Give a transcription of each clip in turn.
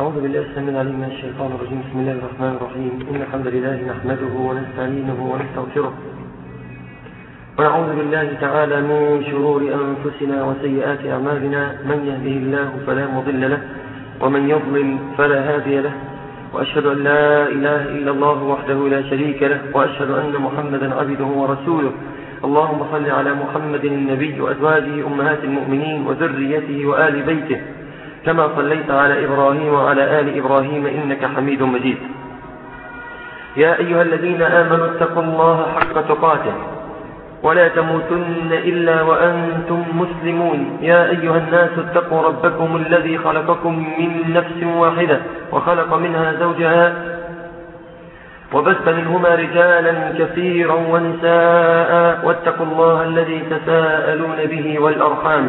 أعوذ بالله السميع العليم من الشيطان الرجيم. بسم الله الرحمن الرحيم. إن الحمد لله نحمده ونستعينه ونستغفره. ونعوذ بالله تعالى من شرور أنفسنا وسيئات أعمالنا. من يهده الله فلا مضل له ومن يضلل فلا هادي له. وأشهد أن لا إله إلا الله وحده لا شريك له وأشهد أن محمدا عبده ورسوله. اللهم صل على محمد النبي وأزواجه أمهات المؤمنين وذريته وآل بيته. كما صليت على إبراهيم وعلى آل إبراهيم إنك حميد مجيد. يا أيها الذين آمنوا اتقوا الله حق تقاته ولا تموتن إلا وأنتم مسلمون. يا أيها الناس اتقوا ربكم الذي خلقكم من نفس واحدة وخلق منها زوجها وبث منهما رجالا كثيرا ونساء واتقوا الله الذي تساءلون به والأرحام.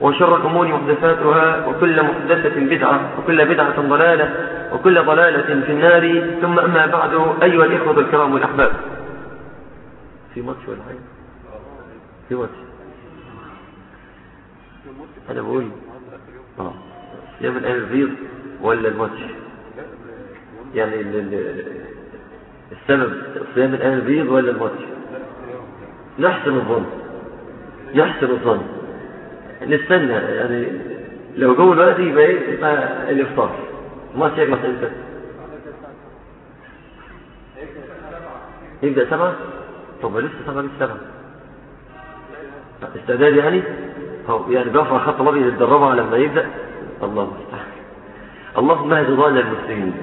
وشر الأمور محدثاتها وكل محدثة بدعة وكل بدعة ضلالة وكل ضلالة في النار. ثم أما بعد أيها الإخوة الكرام والأحباب. في ماتش ولا حاجة؟ في ماتش. أنا بقول آه. صيام الآن البيض ولا الماتش؟ يعني ال ال السبب صيام الآن البيض ولا الماتش؟ نحسن الظن. يحسن الظن. نستنى يعني لو جو الوقت يبقى إيه؟ يبقى الإفطار. ما يخلص إمتى؟ يبدأ سبعة؟ طب لسه سبعة لسه سبعة؟ استعداد يعني؟ هو يعني بيرفع خط الأبيض يتدربها لما يبدأ؟ الله المستعان. اللهم اهد ضال المسلمين.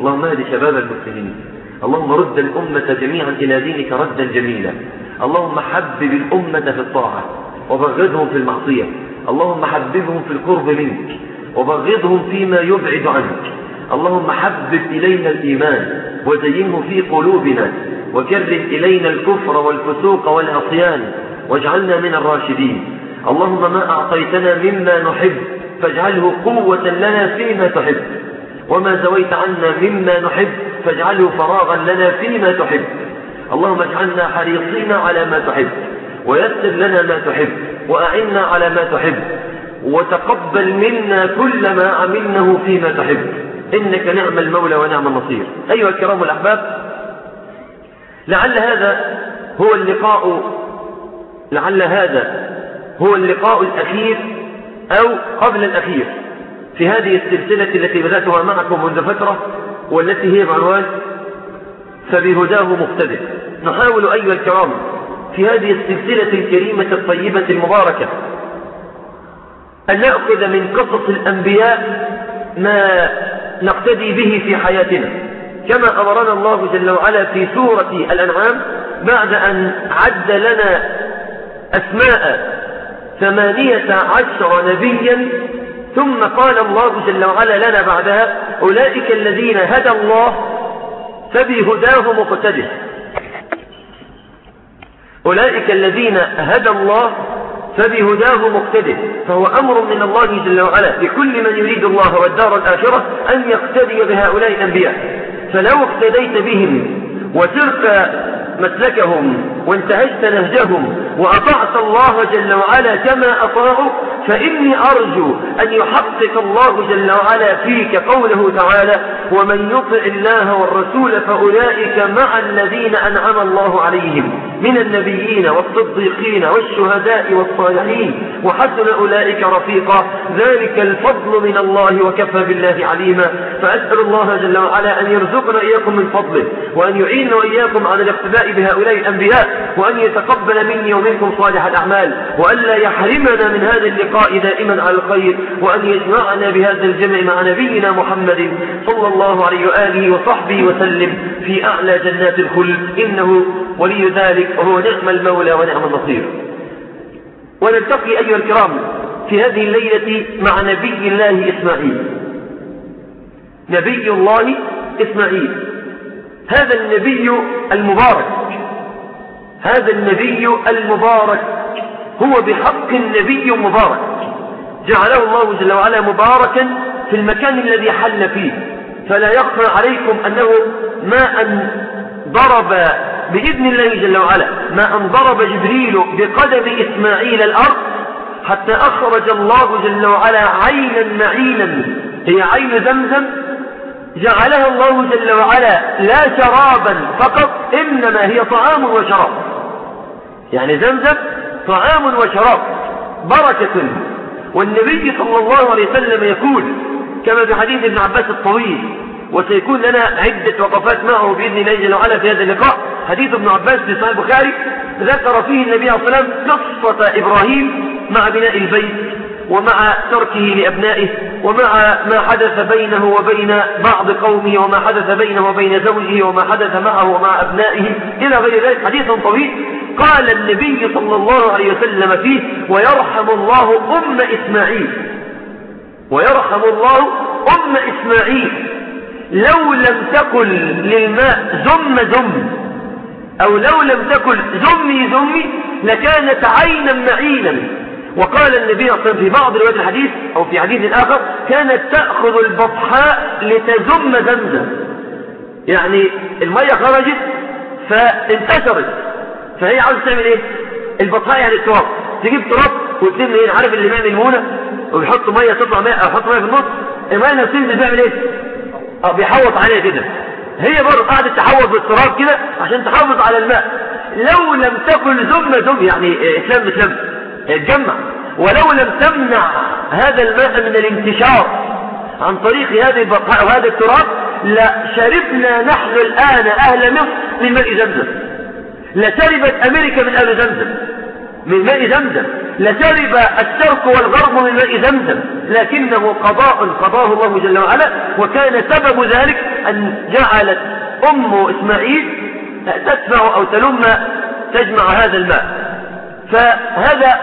اللهم اهد شباب المسلمين. اللهم رد الأمة جميعا إلى دينك ردا جميلا. اللهم حبب الأمة في الطاعة. وبغضهم في المعصية. اللهم حببهم في القرب منك وبغضهم فيما يبعد عنك. اللهم حبب إلينا الإيمان وزينه في قلوبنا وكره إلينا الكفر والفسوق والعصيان واجعلنا من الراشدين. اللهم ما أعطيتنا مما نحب فاجعله قوة لنا فيما تحب. وما زويت عنا مما نحب فاجعله فراغا لنا فيما تحب. اللهم اجعلنا حريصين على ما تحب. ويسر لنا ما تحب وأعنا على ما تحب وتقبل منا كل ما عملناه فيما تحب. إنك نعم المولى ونعم النصير. أيها الكرام الأحباب لعل هذا هو اللقاء لعل هذا هو اللقاء الأخير أو قبل الأخير في هذه السلسلة التي بدأتها معكم منذ فترة والتي هي بعنوان فبهداه مقتدر. نحاول أيها الكرام في هذه السلسلة الكريمة الطيبة المباركة. أن نأخذ من قصص الأنبياء ما نقتدي به في حياتنا. كما أمرنا الله جل وعلا في سورة الأنعام بعد أن عد لنا أسماء ثمانية عشر نبيا ثم قال الله جل وعلا لنا بعدها أولئك الذين هدى الله فبهداه مقتده. أولئك الذين هدى الله فبهداه مقتده فهو أمر من الله جل وعلا لكل من يريد الله والدار الآخرة أن يقتدي بهؤلاء الأنبياء. فلو اقتديت بهم وسرت مسلكهم وانتهجت نهجهم وأطعت الله جل وعلا كما أطاعوا فإني أرجو أن يحقق الله جل وعلا فيك قوله تعالى ومن يطع الله والرسول فأولئك مع الذين أنعم الله عليهم من النبيين والصديقين والشهداء والصالحين وحسن أولئك رفيقا. ذلك الفضل من الله وكفى بالله عليما. فأسأل الله جل وعلا أن يرزقنا إياكم من فضله وأن يعيننا وإياكم على الاقتداء بهؤلاء الأنبياء وأن يتقبل مني ومنكم صالح الأعمال وأن لا يحرمنا من هذا اللقاء دائما على الخير وأن يجمعنا بهذا الجمع مع نبينا محمد صلى الله عليه وآله وصحبه وسلم في أعلى جنات الخلد. إنه ولي ذلك وهو نعم المولى ونعم النصير. ونلتقي أيها الكرام في هذه الليلة مع نبي الله إسماعيل. نبي الله إسماعيل. هذا النبي المبارك. هذا النبي المبارك. هو بحق النبي مبارك. جعله الله جل وعلا مباركا في المكان الذي حل فيه. فلا يخفى عليكم أنه ما أن ضرب بإذن الله جل وعلا ما أن ضرب جبريل بقدم إسماعيل الأرض حتى أخرج الله جل وعلا عينا معينا هي عين زمزم. جعلها الله جل وعلا لا شرابا فقط إنما هي طعام وشراب. يعني زمزم طعام وشراب بركة. والنبي صلى الله عليه وسلم يقول كما في حديث ابن عباس الطويل وسيكون لنا عدة وقفات معه بإذن الله جل وعلا في هذا اللقاء. حديث ابن عباس في صحيح البخاري ذكر فيه النبي صلى الله عليه وسلم قصة إبراهيم مع بناء البيت ومع تركه لأبنائه ومع ما حدث بينه وبين بعض قومه وما حدث بينه وبين زوجه وما حدث معه ومع أبنائه إلى غير ذلك. حديث طويل. قال النبي صلى الله عليه وسلم فيه ويرحم الله أم إسماعيل. ويرحم الله أم إسماعيل. لو لم تكن للماء زم زم أو لو لم تكن زمي زمي لكانت عينا معينا. وقال النبي صلى الله عليه وسلم في بعض روايات الحديث أو في حديث آخر كانت تأخذ البطحاء لتزم زمزم. يعني المية خرجت فانتشرت فهي عاوزة تعمل إيه؟ البطحاء يعني التراب. تجيب تراب وتلم إيه؟ عارف اللي بيعمل المونه وبيحط مية تطلع مية أو يحط مية في النص. المية اللي بتنزل بيعمل إيه؟ آه بيحوط عليها كده هي برضه قاعدة تحوط بالتراب كده عشان تحافظ على الماء. لو لم تكن زم زم يعني إسلام اسلام اتجمع. ولو لم تمنع هذا الماء من الانتشار عن طريق هذه البقاء وهذا التراب لشربنا نحن الآن أهل مصر من ماء زمزم. لشربت أمريكا من أهل زمزم من ماء زمزم. لشرب الشرق والغرب من ماء زمزم. لكنه قضاء قضاه الله جل وعلا. وكان سبب ذلك أن جعلت أم إسماعيل تدفع أو تلم تجمع هذا الماء. فهذا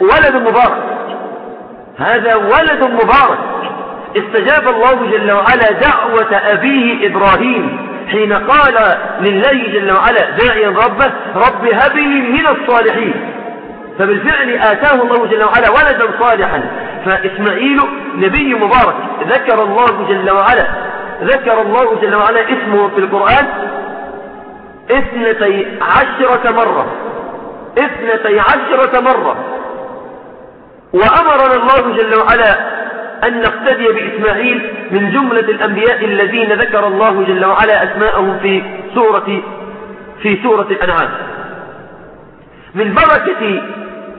ولد مبارك. هذا ولد مبارك. استجاب الله جل وعلا دعوة أبيه إبراهيم. حين قال لله جل وعلا داعيا ربه رب هب لي من الصالحين. فبالفعل آتاه الله جل وعلا ولدا صالحا. فإسماعيل نبي مبارك ذكر الله جل وعلا ذكر الله جل وعلا اسمه في القرآن اثنتي عشرة مرة اثنتي عشرة مرة. وأمرنا الله جل وعلا أن نقتدي بإسماعيل من جملة الأنبياء الذين ذكر الله جل وعلا أسماءهم في سورة في سورة الأنعام. من بركة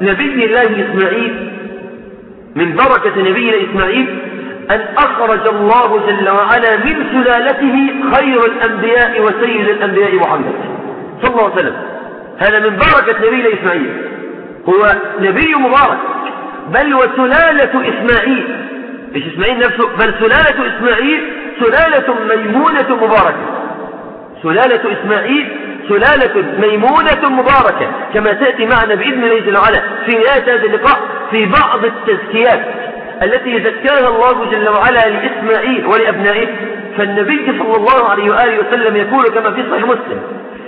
نبي الله إسماعيل من بركة نبينا إسماعيل أن أخرج الله جل وعلا من سلالته خير الأنبياء وسيد الأنبياء محمد. صلى الله عليه وسلم. هذا من بركة نبينا إسماعيل. هو نبي مبارك. بل وسلالة إسماعيل. مش إسماعيل نفسه بل سلالة إسماعيل سلالة ميمونة مباركة. سلالة إسماعيل سلالة ميمونة مباركة. كما تأتي معنا بإذن الله جل وعلا في نهاية هذا اللقاء في بعض التزكيات التي زكاها الله جل وعلا لإسماعيل ولأبنائه. فالنبي صلى الله عليه وآله وسلم يقول كما في صحيح مسلم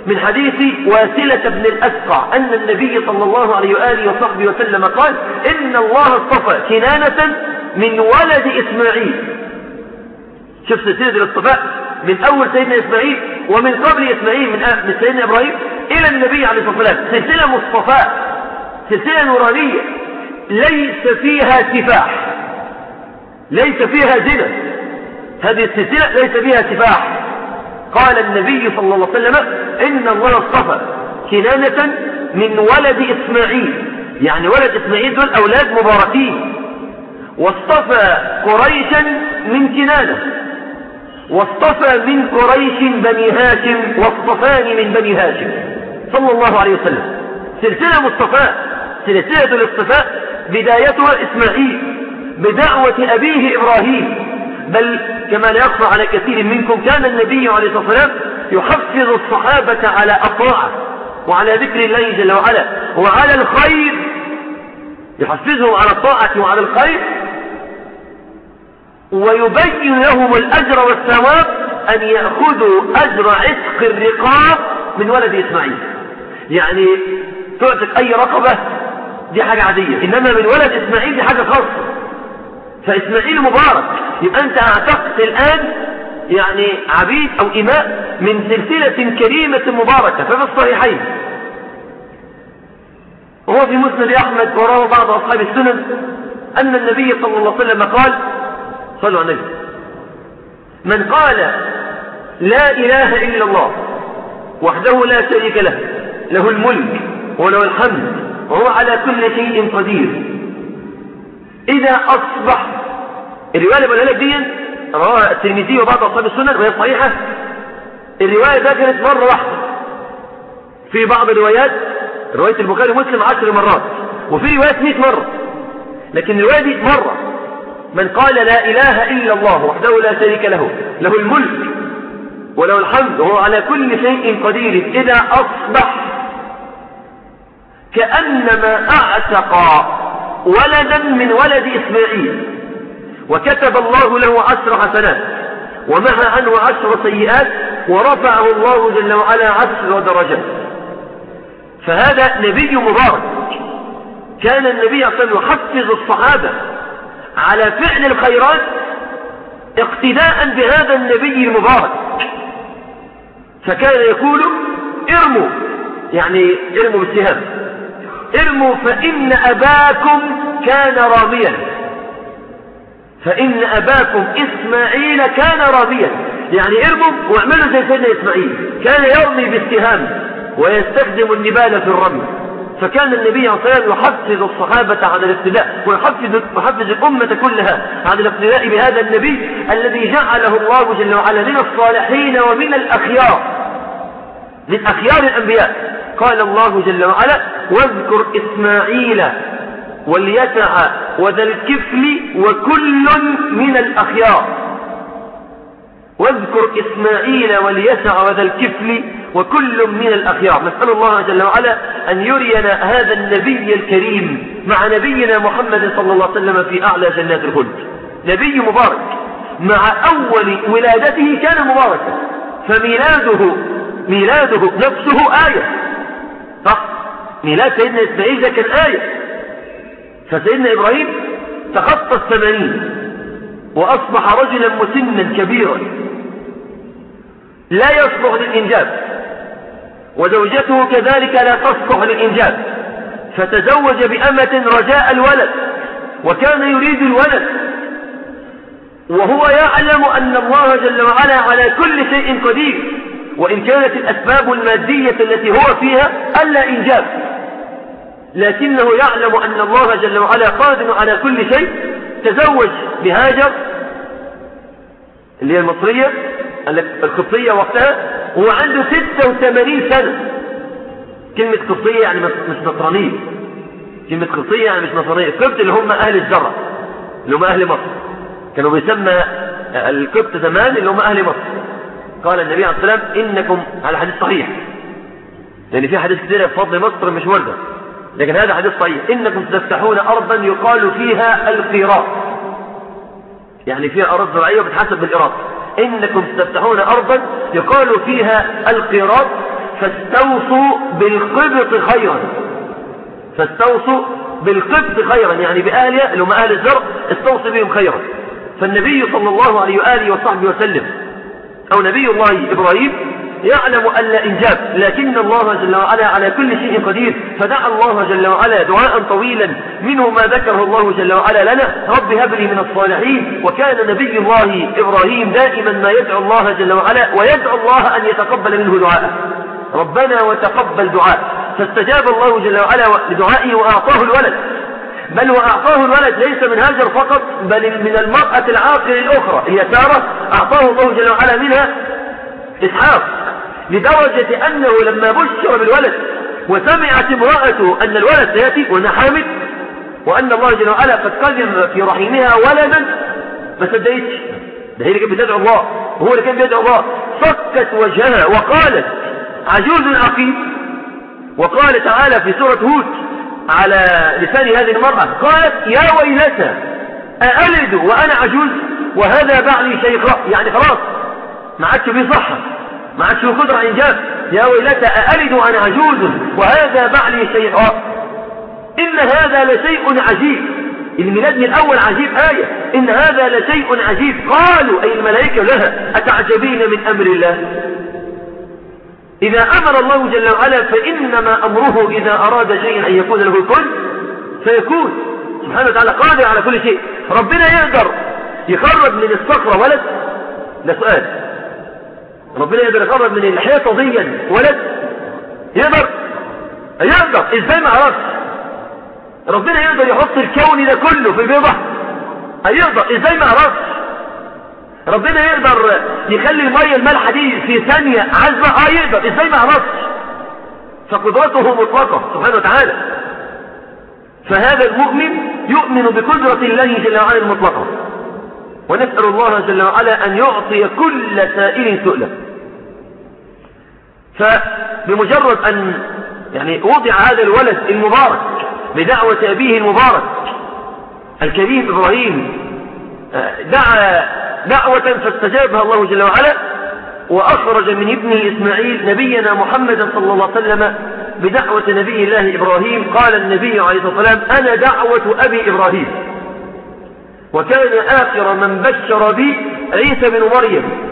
من حديث واسلة بن الأسقع أن النبي صلى الله عليه وآله وصحبه وسلم قال إن الله اصطفى كنانة من ولد إسماعيل. شوف سلسلة الاصطفاء؟ من أول سيدنا إسماعيل ومن قبل إسماعيل من, سيدنا إبراهيم إلى النبي عليه الصلاة والسلام. سلسلة مصطفاء سلسلة نورانية. ليس فيها سفاح. ليس فيها زنا. هذه السلسلة ليس فيها سفاح. قال النبي صلى الله عليه وسلم إن الله اصطفى كنانة من ولد إسماعيل. يعني ولد إسماعيل دول أولاد مباركين. واصطفى قريشا من كنانة. واصطفى من قريش بني هاشم واصطفاني من بني هاشم. صلى الله عليه وسلم. سلسلة مصطفى سلسلة الاصطفاء بدايتها إسماعيل بدعوة أبيه إبراهيم. بل كما لا يخفى على كثير منكم كان النبي عليه الصلاة والسلام يحفز الصحابة على الطاعة وعلى ذكر الله جل وعلا. وعلى الخير يحفزهم على الطاعة وعلى الخير ويبين لهم الأجر والثواب أن يأخذوا أجر عتق الرقاب من ولد إسماعيل. يعني تعتق أي رقبة دي حاجة عادية. إنما من ولد إسماعيل دي حاجة خاصة. فإسماعيل مبارك. يبقى أنت أعتقت الآن يعني عبيد أو إماء من سلسلة كريمة مباركة. ففي الصحيحين. وهو في مسند أحمد وراه بعض أصحاب السنن أن النبي صلى الله عليه وسلم قال صلوا على النبي. من قال لا إله إلا الله وحده لا شريك له له الملك وله الحمد وهو على كل شيء قدير. إذا أصبح الرواية اللي بقولها لك دي رواها الترمذي وبعض أصحاب السنن وهي صحيحة. الرواية ده كانت مرة واحدة. في بعض الروايات رواية البخاري ومسلم عشر مرات وفي روايات 100 مرة. لكن الرواية دي مرة. من قال لا إله إلا الله وحده لا شريك له له الملك وله الحمد وهو على كل شيء قدير إذا أصبح كأنما أعتق ولدا من ولد إسماعيل وكتب الله له عشر حسنات ومحى عنه عشر سيئات ورفعه الله جل وعلا عشر درجات. فهذا نبي مبارك كان النبي صلى الله عليه وسلم يحفز الصحابة على فعل الخيرات اقتداء بهذا النبي المبارك. فكان يقول ارموا يعني ارموا بالسهام. ارموا فإن أباكم كان راميا فإن أباكم إسماعيل كان راميا يعني ارموا واعملوا زي سيدنا إسماعيل. كان يرمي بالسهام ويستخدم النبال في الرمي. فكان النبي صلى الله عليه وسلم يحفز الصحابة على الاقتداء ويحفز يحفز الأمة كلها على الاقتداء بهذا النبي الذي جعله الله جل وعلا من الصالحين ومن الأخيار. من أخيار الأنبياء. قال الله جل وعلا واذكر إسماعيل واليسع وذا الكفل وكل من الأخيار. واذكر إسماعيل واليسع وذا الكفل وكل من الأخيار. نسأل الله جل وعلا أن يرينا هذا النبي الكريم مع نبينا محمد صلى الله عليه وسلم في أعلى جنات الخلد. نبي مبارك. مع أول ولادته كان مباركا. فميلاده ميلاده نفسه آية. صح؟ ميلاد سيدنا إسماعيل ده كان آية فسيدنا إبراهيم تخطى الثمانين وأصبح رجلا مسنا كبيرا. لا يصلح للإنجاب. وزوجته كذلك لا تصلح للإنجاب فتزوج بأمة رجاء الولد وكان يريد الولد. وهو يعلم أن الله جل وعلا على كل شيء قدير وإن كانت الأسباب المادية التي هو فيها ألا إنجاب لكنه يعلم أن الله جل وعلا قادر على كل شيء. تزوج بهاجر اللي هي المصرية القبطية وقتها وهو عنده 86 سنة. كلمة قبطية يعني مش نصرانية. كلمة قبطية يعني مش نصرانية. القبط اللي هم أهل الزرع اللي هم أهل مصر. كانوا بيسمى القبط زمان اللي هم أهل مصر. قال النبي عليه الصلاة والسلام إنكم على حديث صحيح. لأن في حديث كثيرة في فضل مصر مش وردة. لكن هذا حديث صحيح. إنكم تفتحون أرضا يقال فيها القيراط. يعني فيها أرض زراعية وبتحسب بالإيراد إنكم تفتحون أرضا يقال فيها القيراط فاستوصوا بالقبط خيرا. فاستوصوا بالقبط خيرا يعني بأهلها اللي هم أهل الزرع استوصوا بهم خيرا. فالنبي صلى الله عليه وآله وصحبه وسلم أو نبي الله إبراهيم يعلم أن لا إنجاب لكن الله جل وعلا على كل شيء قدير. فدعا الله جل وعلا دعاء طويلا منه ما ذكره الله جل وعلا لنا. رب هب لي من الصالحين. وكان نبي الله إبراهيم دائما ما يدعو الله جل وعلا ويدعو الله أن يتقبل منه دعاءه. ربنا وتقبل دعاء فاستجاب الله جل وعلا لدعائه وأعطاه الولد. بل وأعطاه الولد ليس من هاجر فقط بل من المرأة العاقل الأخرى. هي سارة أعطاه الله جل وعلا منها إسحاق. لدرجة أنه لما بشر بالولد وسمعت امرأته أن الولد سيأتي وأنها حامل وأن الله جل وعلا قد قدم في رحمها ولدا. ما صدقتش؟ ده هي اللي كانت بتدعو الله وهو اللي كان بيدعو الله. فكت وجهها وقالت عجوز عقيم. وقال تعالى في سورة هود على لسان هذه المرأة قالت يا ويلتى أألد وأنا عجوز؟ وهذا بعلي شيخ يعني خلاص ما عادش فيه صحة. ما عادش له قدرة إنجاب يا ويلتى أألد أنا عجوز؟ وهذا بعلي شيخا إن هذا لشيء عجيب. الميلاد من الأول عجيب آية. إن هذا لشيء عجيب. قالوا أي الملائكة لها أتعجبين من أمر الله؟ إذا أمر الله جل وعلا فإنما أمره إذا أراد شيئا أن يكون له كن فيكون. سبحانه وتعالى قادر على كل شيء. ربنا يقدر. يخرج من الصخرة ولد؟ ده سؤال. ربنا يقدر يخرج من الحيطة دي ولد يقدر يقدر. إزاي ما عرفش ربنا يقدر يحط الكون ده كله في بيضة. هيقدر إزاي ما عرفش ربنا يقدر يخلي المية المالحة دي في ثانية عزبة آه يقدر. إزاي ما عرفش فقدرته مطلقة سبحانه وتعالى. فهذا المؤمن يؤمن بقدرة الله جل وعلا المطلقة. ونسأل الله جل وعلا أن يعطي كل سائل سؤله. فبمجرد أن يعني وضع هذا الولد المبارك بدعوة أبيه المبارك الكريم إبراهيم دعا دعوة فاستجابها الله جل وعلا وأخرج من ابنه إسماعيل نبينا محمدا صلى الله عليه وسلم بدعوة نبي الله إبراهيم قال النبي عليه الصلاة والسلام أنا دعوة أبي إبراهيم. وكان آخر من بشر بي عيسى بن مريم.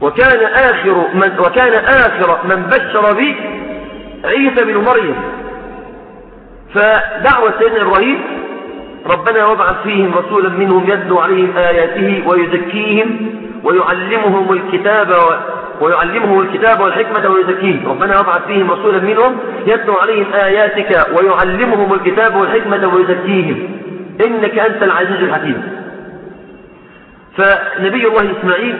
وكان آخر من وكان آخر من بشر بي عيسى بن مريم. فدعوة سيدنا إبراهيم ربنا وابعث فيهم رسولا منهم يتلو عليهم آياته ويزكيهم ويعلمهم الكتاب. ويعلمهم الكتاب والحكمة ويزكيهم. ربنا وابعث فيهم رسولا منهم يتلو عليهم آياتك ويعلمهم الكتاب والحكمة ويزكيهم. إنك أنت العزيز الحكيم. فنبي الله إسماعيل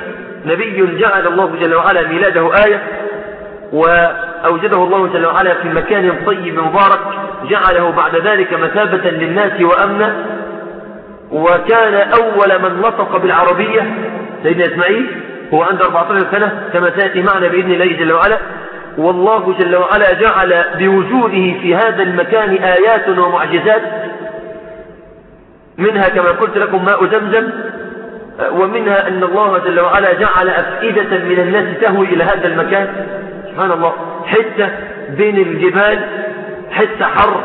نبي جعل الله جل وعلا ميلاده آية وأوجده الله جل وعلا في مكان طيب مبارك جعله بعد ذلك مثابة للناس وأمنا. وكان أول من نطق بالعربية سيدنا إسماعيل هو عنده 14 سنة كما سيأتي معنا بإذن الله جل وعلا. والله جل وعلا جعل بوجوده في هذا المكان آيات ومعجزات منها كما قلت لكم ماء زمزم ومنها أن الله جل وعلا جعل أفئدة من الناس تهوي إلى هذا المكان. سبحان الله. حتة بين الجبال حتة حر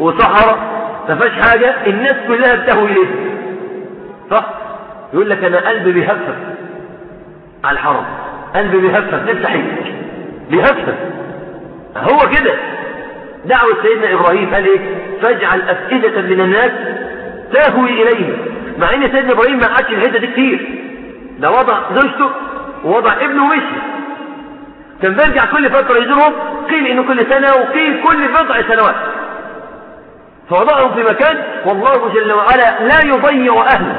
وصحراء ما فيهاش حاجة الناس كلها بتهوي إليه صح؟ يقول لك أنا قلبي بيهفف على الحرم. قلبي بيهفف. نفسي حي بيهفف. هو كده. دعوة سيدنا إبراهيم قال إيه؟ فاجعل أفئدة من الناس تهوي إليه مع إن سيدنا إبراهيم ما قعدش الحتة دي كتير. ده وضع زوجته ووضع ابنه ومشي. كان بيرجع كل فترة يزورهم قيل إنه كل سنة وقيل كل بضع سنوات. فوضعهم في مكان والله جل وعلا لا يضيع أهله.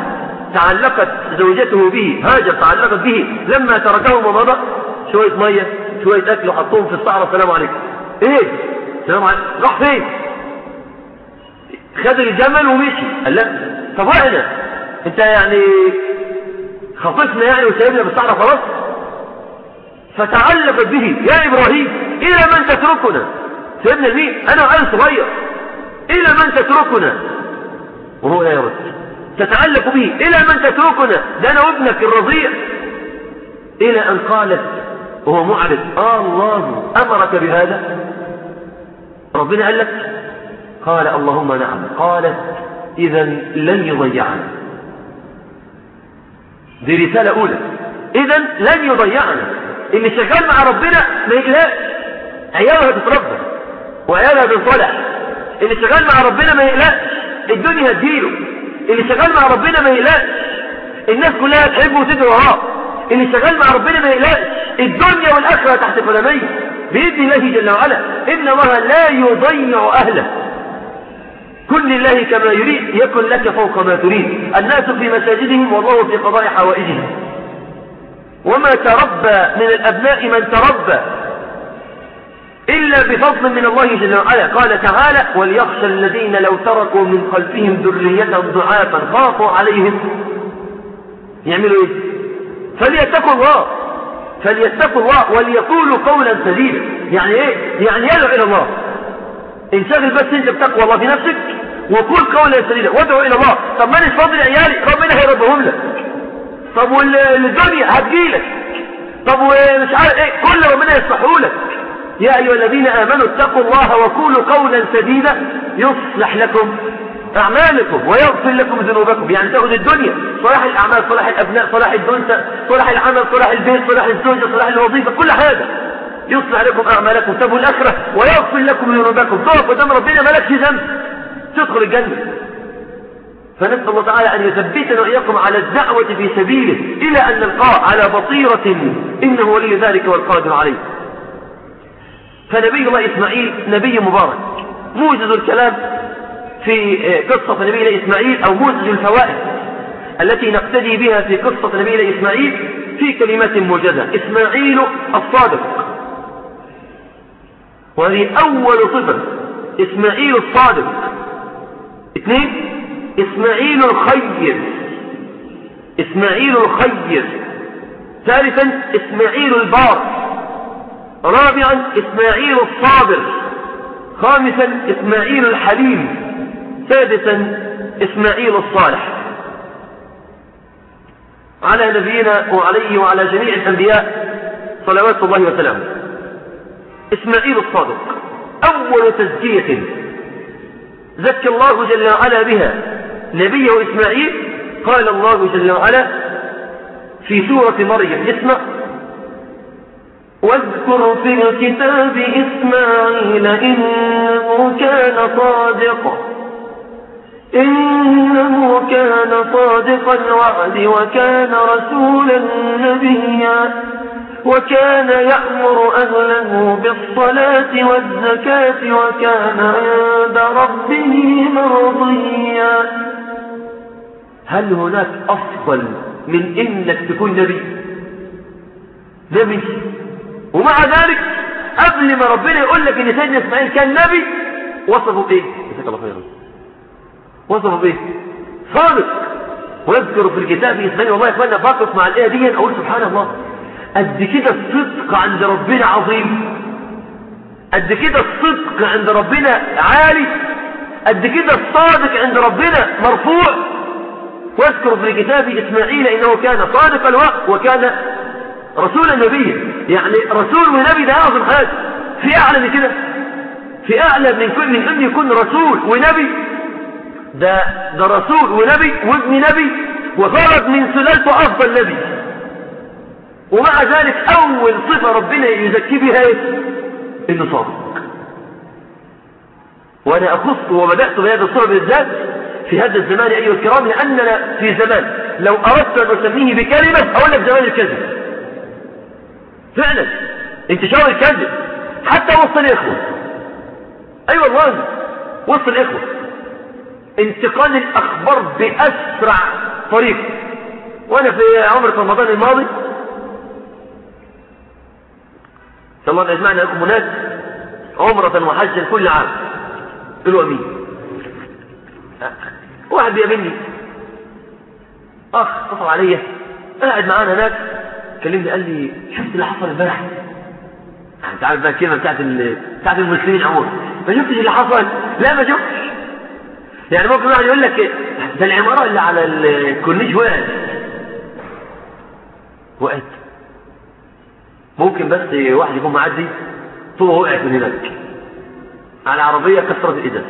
تعلقت زوجته به هاجر تعلقت به لما تركهم ومضى شوية مية شوية أكل وحطوهم في الصحراء السلام عليكم. إيه؟ السلام عليكم. راح فين؟ خد الجمل ومشي. قال لا. طب انت يعني خطفنا يعني وسايبنا بالصحراء خلاص؟ فتعلقت به. يا إبراهيم إلى من تتركنا؟ سيبنا لمين؟ أنا وعيل صغير. إلى من تتركنا؟ وهو لا يرد. تتعلق به. إلى من تتركنا؟ ده أنا وابنك الرضيع. إلى أن قالت وهو معرض آه الله أمرك بهذا؟ ربنا قال لك قال اللهم نعم. قالت اذا لن يضيعنا. دي رسالة أولى. إذا لن يضيعنا. اللي شغال مع ربنا ما يقلقش عياله هتتربى وعياله هتنصلح اللي شغال مع ربنا ما يقلقش. الدنيا هتجيله. اللي شغال مع ربنا ما يقلقش. الناس كلها تحبه وتدعي وراه. اللي شغال مع ربنا ما يقلقش. الدنيا والآخرة تحت قدميه بإذن الله جل وعلا. إن الله لا يضيع أهله. كن لله كما يريد يكن لك فوق ما تريد. الناس في مساجدهم والله في قضاء حوائجهم. وما تربى من الأبناء من تربى إلا بفضل من الله جل وعلا. قال تعالى وليخشى الذين لو تركوا من خلفهم ذرية ضعافا خافوا عليهم. يعملوا إيه؟ فليتقوا الله فليتقوا الله وليقولوا قولا سديدا. يعني إيه؟ يعني يدعو إلى الله. انشغل بس انت بتقوى الله في نفسك وقول قولا سديدا وادعو إلى الله. طب مانيش فاضل عيالي؟ ربنا هيربهم لك. طب والدنيا هتجيلك طب ومش عارف إيه. كل ربنا يصلحوا لك. يا أيها الذين آمنوا اتقوا الله وقولوا قولا سديدا. يصلح لكم أعمالكم ويغفر لكم ذنوبكم. يعني تأخذ الدنيا. صلاح الأعمال صلاح الأبناء صلاح الدنيا صلاح العمل صلاح البيت صلاح الزوجة صلاح الوظيفة كل حاجة يصلح لكم أعمالكم تبوا الآخرة ويغفر لكم ذنوبكم. تقف قدام ربنا مالكش ذنب. تدخل الجنة. فنسأل الله تعالى أن يثبتنا وإياكم على الدعوة في سبيله إلى أن نلقاه على بصيرة إنه ولي ذلك والقادر عليه. فنبي الله إسماعيل نبي مبارك. موجز الكلام في قصة نبي الله إسماعيل أو موجز الفوائد التي نقتدي بها في قصة نبي الله إسماعيل في كلمات موجزة. إسماعيل الصادق. وهذه أول صفة إسماعيل الصادق. اثنين إسماعيل الخير. إسماعيل الخير. ثالثا إسماعيل البار رابعا إسماعيل الصابر. خامسا إسماعيل الحليم. سادسا إسماعيل الصالح. على نبينا وعليه وعلى جميع الأنبياء صلوات الله وسلامه. إسماعيل الصادق. أول تزكية. زكى الله جل وعلا بها. نبيه إسماعيل قال الله جل وعلا في سورة مريم اسمع. واذكر في الكتاب إسماعيل إنه كان صادقا إنه كان صادق الوعد وكان رسولا نبيا. وكان يأمر أهله بالصلاة والزكاة وكان عند ربه مرضيا. هل هناك أفضل من إنك تكون نبي؟ نبي. ومع ذلك قبل ما ربنا يقول لك إن سيدنا إسماعيل كان نبي. وصفه بايه جزاك الله خيرا. وصفه بايه صادق. واذكر في الكتاب اسماعيل والله يا اخوانا بقف مع الآية دي أقول سبحان الله. قد كده الصدق عند ربنا عظيم. قد كده الصدق عند ربنا عالي. قد كده الصادق عند ربنا مرفوع. واذكر في الكتاب إسماعيل إنه كان صادق الوقت وكان رسولا نبيا يعني رسول ونبي ده أعظم حاجة في أعلى من كده. في أعلى من كل من أن يكون رسول ونبي. ده ده رسول ونبي وابن نبي. وخرج من سلالته أفضل نبي. ومع ذلك أول صفة ربنا يزكي بها؟ إنه صادق. وأنا أخص وبدأت بهذا الصفة بالذات في هذا الزمان أيها الكرام لأننا في زمان لو أردت أن أسميه بكلمة أقول لك زمان الكذب. فعلا انتشار الكذب حتى وسط الإخوة. أي أيوة والله وسط الإخوة. انتقال الأخبار بأسرع طريق وأنا في عمر رمضان الماضي صلى الله يجمعنا لكم هناك عمرة وحجا كل عام قلوا أمين واحد بيقابلني. أخ اتصل عليا قاعد معانا هناك. كلمني قال لي شفت اللي حصل امبارح؟ انت عارف بقى الكلمة بتاعت بتاعت المسلمين عموما ما شفتش اللي حصل؟ لا ما شفتش. يعني ممكن واحد يقول لك ده العمارة اللي على الكورنيش وقعت. وقعت. ممكن بس واحد يكون معدي طوبه وقعت من هناك. على عربية كسرت الازاز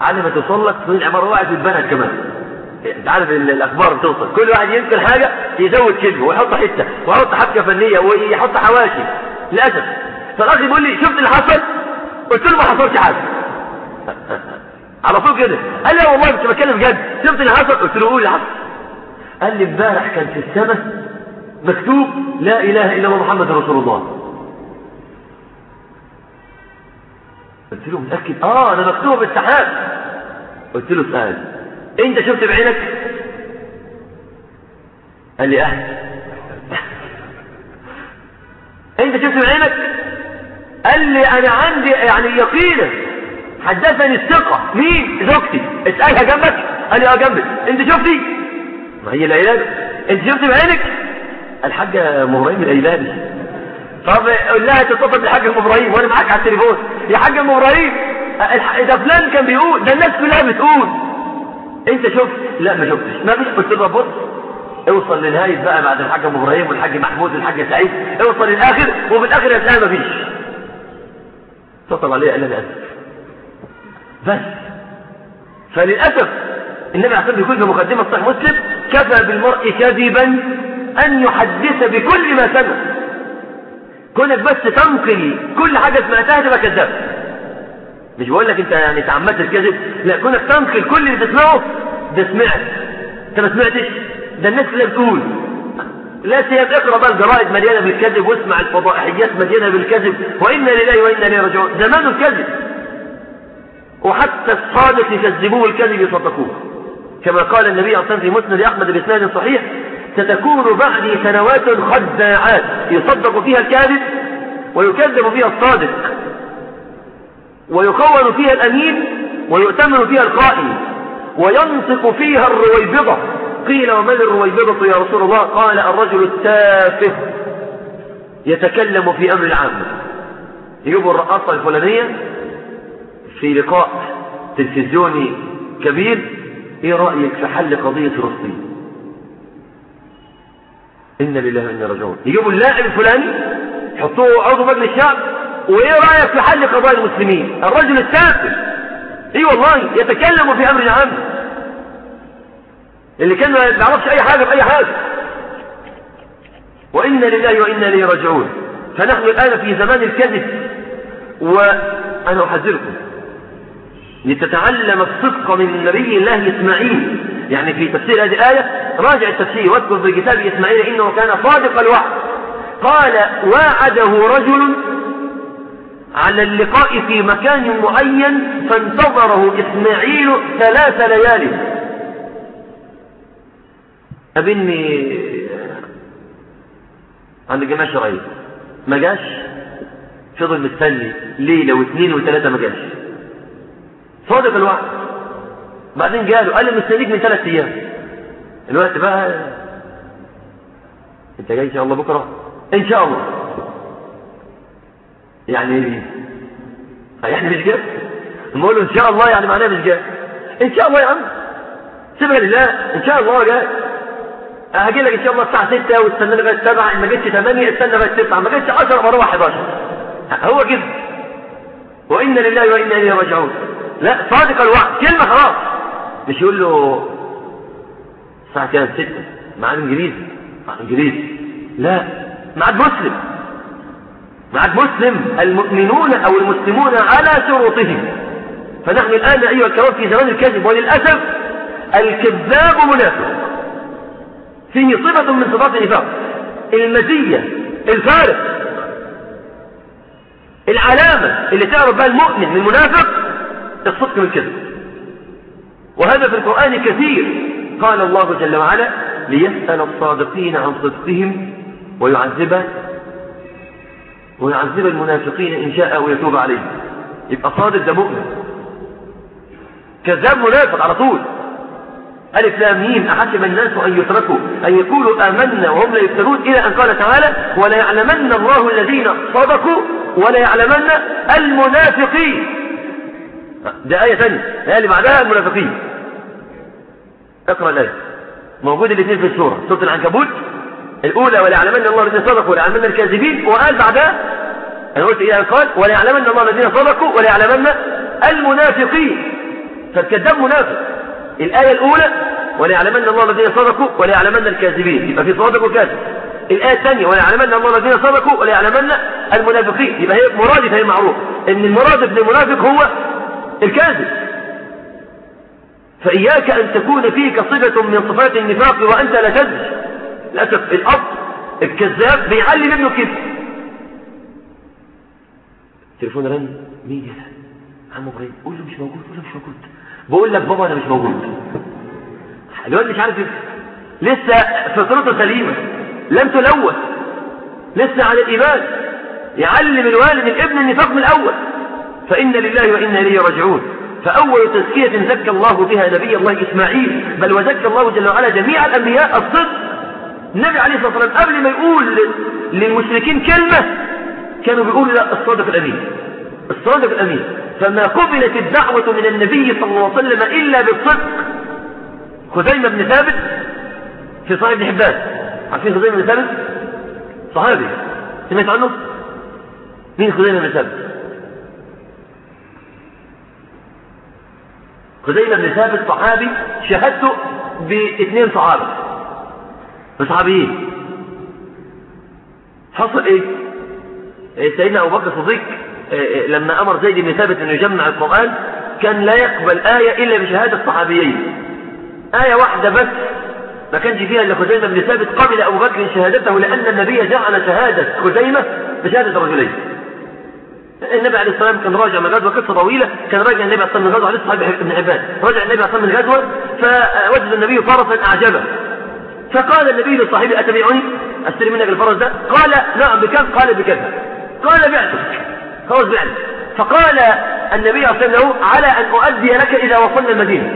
على ما توصل لك تكون العمارة وقعت واتبنت كمان. انت عارف الأخبار بتوصل. كل واحد ينقل حاجة يزود كلمة ويحط حتة ويحط حبكة فنية ويحط حواشي. للأسف. فالأخ بيقول لي شفت اللي حصل؟ قلت له ما حصلش حاجة. على طول كده. قال لي والله كنت بتكلم بجد شفت اللي حصل؟ قلت له قول اللي حصل قال لي امبارح كان في السماء مكتوب لا إله إلا الله محمد رسول الله. قلت له متأكد؟ آه أنا مكتوب بالسحاب قلت له سؤال أنت شفت بعينك؟ قال لي أه. أنت شفت بعينك؟ قال لي أنا عندي يعني يقينا. حدثني الثقة. مين؟ زوجتي. اسألها جنبك. قال لي آه جنبك أنت شفتي؟ ما هي العيادة أنت شفت بعينك؟ الحاجة ام إبراهيم العيادة طب قول لها تتصل بالحاج ام إبراهيم وأنا معاك على التليفون. يا حاج ام إبراهيم ده فلان كان بيقول ده الناس كلها بتقول. أنت شفت؟ لا ما شفتش. ما فيش. قلت له بص اوصل لنهاية بقى بعد الحاج أبو إبراهيم والحاج محمود والحاج سعيد. اوصل للآخر وفي الآخر هتلاقي مفيش اتصل عليه قال لي بس. فللأسف النبي عليه الصلاة في مقدمة صحيح مسلم كفى بالمرء كذبا أن يحدث بكل ما سمع. كونك بس تنقل كل حاجة سمعتها تبقى كذاب. مش بقول لك أنت يعني تعمدت الكذب لا كونك تنقل كل اللي تسمعه ده سمعت. أنت ما سمعتش؟ ده الناس اللي بتقول. لا سيما اقرأ بقى الجرائد مليانه بالكذب واسمع الفضائحيات مليانه بالكذب وإنا لله وإنا إليه راجعون. زمان الكذب. وحتى الصادق يكذبوه الكذب يصدقوه. كما قال النبي عليه الصلاه في مسند أحمد بإسناد صحيح ستكون بعدي سنوات خداعات يصدق فيها الكاذب ويكذب فيها الصادق ويخون فيها الأمين ويؤتمن فيها القائم وينطق فيها الرويبضة. قيل ومن الرويبضة يا رسول الله؟ قال الرجل التافه يتكلم في أمر العام يجيبوا الرقاصة الفلانية في لقاء تلفزيوني كبير. إيه رأيك في حل قضية فلسطين؟ إن لله وإنا راجعون. يجيبوا اللاعب الفلاني يحطوه عضو مجلس الشعب وإيه رأيك في حل قضايا المسلمين؟ الرجل التافه إي والله يتكلم في أمر العام اللي كان ما يعرفش أي حاجة في أي حاجة. وإنا لله وإنا إليه راجعون. فنحن الآن في زمان الكذب وأنا أحذركم. لتتعلم الصدق من نبي الله إسماعيل. يعني في تفسير هذه الآية راجع التفسير واذكر في كتاب إسماعيل إنه كان صادق الوعد. قال واعده رجل على اللقاء في مكان معين فانتظره إسماعيل ثلاث ليالي قابلني عند الجماعة الشرعية ما جاش فضل مستني ليلة واثنين وثلاثة ما جاش صادق الوعد. بعدين جاله قال لي مستنيك من ثلاث أيام. الوقت بقى انت جاي إن شاء الله بكرة. إن شاء الله. يعني إيه يعني مش جاي نقول له إن شاء الله يعني معناه مش جاي إن شاء الله يا عم. سيبها لله. إن شاء الله جاي هاجي لك إن شاء الله الساعة 6 واستنى لغاية 7 إن ما جيتش 8 استنى لغاية 9 ما جيتش 10 بروح 11 هو كده وإنا لله وإنا إليه راجعون. لا صادق الوعد. كلمة خلاص. مش يقول له الساعة كام 6 معاد إنجليزي. معاد إنجليزي. لا معاد مسلم. معاد مسلم. المؤمنون أو المسلمون على شروطهم. فنحن الآن أيها الكرام في زمان الكذب وللأسف الكذاب منافق. فيه صفة من صفات النفاق المزية الفارق العلامة اللي تعرف بها المؤمن من المنافق الصدق الكذب وهذا في القرآن كثير. قال الله جل وعلا ليسأل الصادقين عن صدقهم ويعذب ويعذب المنافقين إن شاء ويتوب عليهم. يبقى صادق ده مؤمن. كذاب منافق على طول. ألف لام ميم أحسب الناس أن يتركوا أن يقولوا آمنا وهم لا يفتنون إلى أن قال تعالى ولا يعلمن الله الذين صدقوا ولا يعلمن المنافقين. ده آية ثانية. الآية اللي بعدها المنافقين. اقرأ الآية. موجود الاثنين في السورة. سورة العنكبوت الأولى ولا يعلمن الله الذين صدقوا ولا يعلمن الكاذبين وقال بعدها أنا قلت إيه؟ قال ولا يعلمن الله الذين صدقوا ولا يعلمن المنافقين. فالكذاب منافق. الآية الأولى وليعلمن الله الذين صدقوا وليعلمن الكاذبين. يبقى في صادق وكاذب. الآية الثانية وليعلمن الله الذين صدقوا وليعلمن المنافقين. يبقى هي مرادف هي معروف. إن المراد ابن المنافق هو الكاذب. فإياك أن تكون فيك صفة من صفات النفاق وأنت لا تدري. للأسف الأب الكذاب بيعلم ابنه كده تليفون رن مين يا عم إبراهيم قول له مش موجود قول له مش موجود. بقول لك بابا أنا مش موجود. الواد مش عارف لسه فطرته سليمة. لم تلوث. لسه على الإيمان. يعلم الوالد الابن النفاق من الأول. فإن لله وأنا إليه راجعون. فأول تزكية زكى الله بها نبي الله إسماعيل بل وزكى الله جل وعلا جميع الأنبياء الصدق. النبي عليه الصلاة والسلام قبل ما يقول للمشركين كلمة كانوا بيقولوا لا الصادق الأمين. الصادق الأمين. فما قبلت الدعوة من النبي صلى الله عليه وسلم إلا بالصدق. خزيمة بن ثابت في صحيح ابن حبان. عارفين خزيمة بن ثابت؟ صحابي. سمعت عنه؟ مين خزيمة بن ثابت؟ خزيمة بن ثابت صحابي شهدته باثنين صحابة. صحابيين. حصل إيه؟ سيدنا أبو بكر الصديق لما أمر زيد بن ثابت انه يجمع القرآن كان لا يقبل آية إلا بشهادة صحابيين آية واحدة بس ما كانش فيها إلا خزيمة بن ثابت قبل أبو بكر شهادته لأن النبي جعل شهادة خزيمة بشهادة رجلين. النبي عليه والسلام كان راجع من غزوة قصة طويلة كان راجع النبي عليه والسلام من غزوة عليه صحابي ابن عباد رجع النبي عليه والسلام من غزوة فوجد النبي فرسا أعجبه. فقال النبي لصاحبه أتبعني؟ أشتري منك الفرس ده؟ قال نعم بكم قال بكذا. قال بعتك خلاص بعت فقال النبي عليه وسلم على أن أؤدي لك إذا وصلنا المدينة.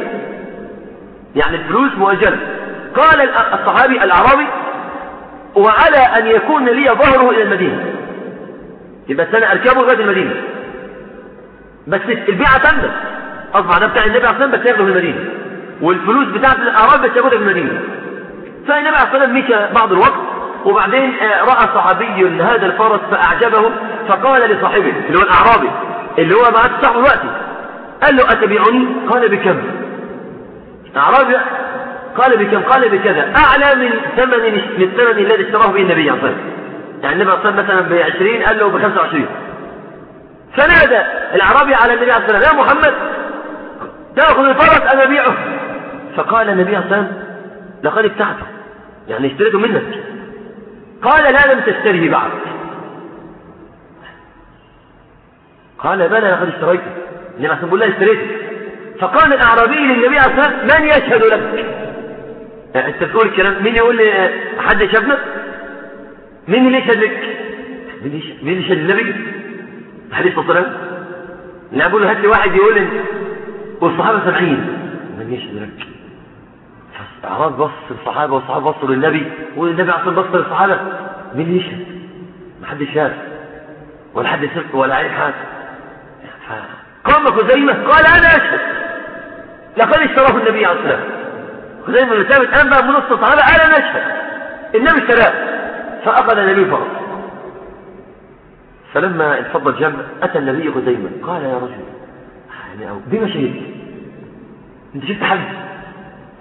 يعني الفلوس مؤجلة. قال الصحابي الأعرابي وعلى أن يكون لي ظهره إلى المدينة. يبقى أنا أركبه لغاية المدينة. بس البيعة تمت اصبح ده بتاع النبي عليه الصلاة والسلام بس ياخده في المدينة. والفلوس بتاعت الاعراب بس ياخدها في المدينة. فالنبي عليه الصلاة والسلام مشى بعض الوقت وبعدين رأى صحابي هذا الفرس فأعجبه فقال لصاحبه اللي هو الأعرابي اللي هو معاه صاحبه دلوقتي. قال له أتبعني؟ قال بكم؟ اعرابي قال بكم؟ قال بكذا. أعلى من ثمن من الثمن الذي اشتراه به النبي عليه الصلاة والسلام. يعني النبي صلى مثلا ب 20 قال له ب 25 فنادى الأعرابي على النبي عليه الصلاه والسلام يا محمد تأخذ الفرس ام أبيعه. فقال النبي عليه الصلاه والسلام لقد ابتعته يعني اشتريته منك. قال لا لم تشتريه بعد. قال بلى لقد اشتريته. النبي عليه الصلاه اشتريته. فقال الأعرابي للنبي عليه الصلاه والسلام من يشهد لك؟ أنت بتقول الكلام مين يقول لي حد شافنا؟ مين اللي يشهد لك مين مين يشهد النبي؟ حديث الصلاة لا أقول له هات لي واحد يقول لي والصحابة سبعين. من يشهد لك اعراب بص الصحابة والصحابه بصوا للنبي. والنبي عليه الصلاه بص للصحابه مين اللي يشهد ما حدش شاف ولا حد سمع ولا عارف حاجة. قام خزيمة قال أنا أشهد. لقد اشتراه النبي عليه الصلاة والسلام. خزيمة ثابت بقى من الصحابة أنا أشهد. النبي اشتراه. فأخذ النبي فرس فلما انفض الجمع أتى النبي خزيمه قال يا رجل يعني بما شهدت؟ أنت شفت حد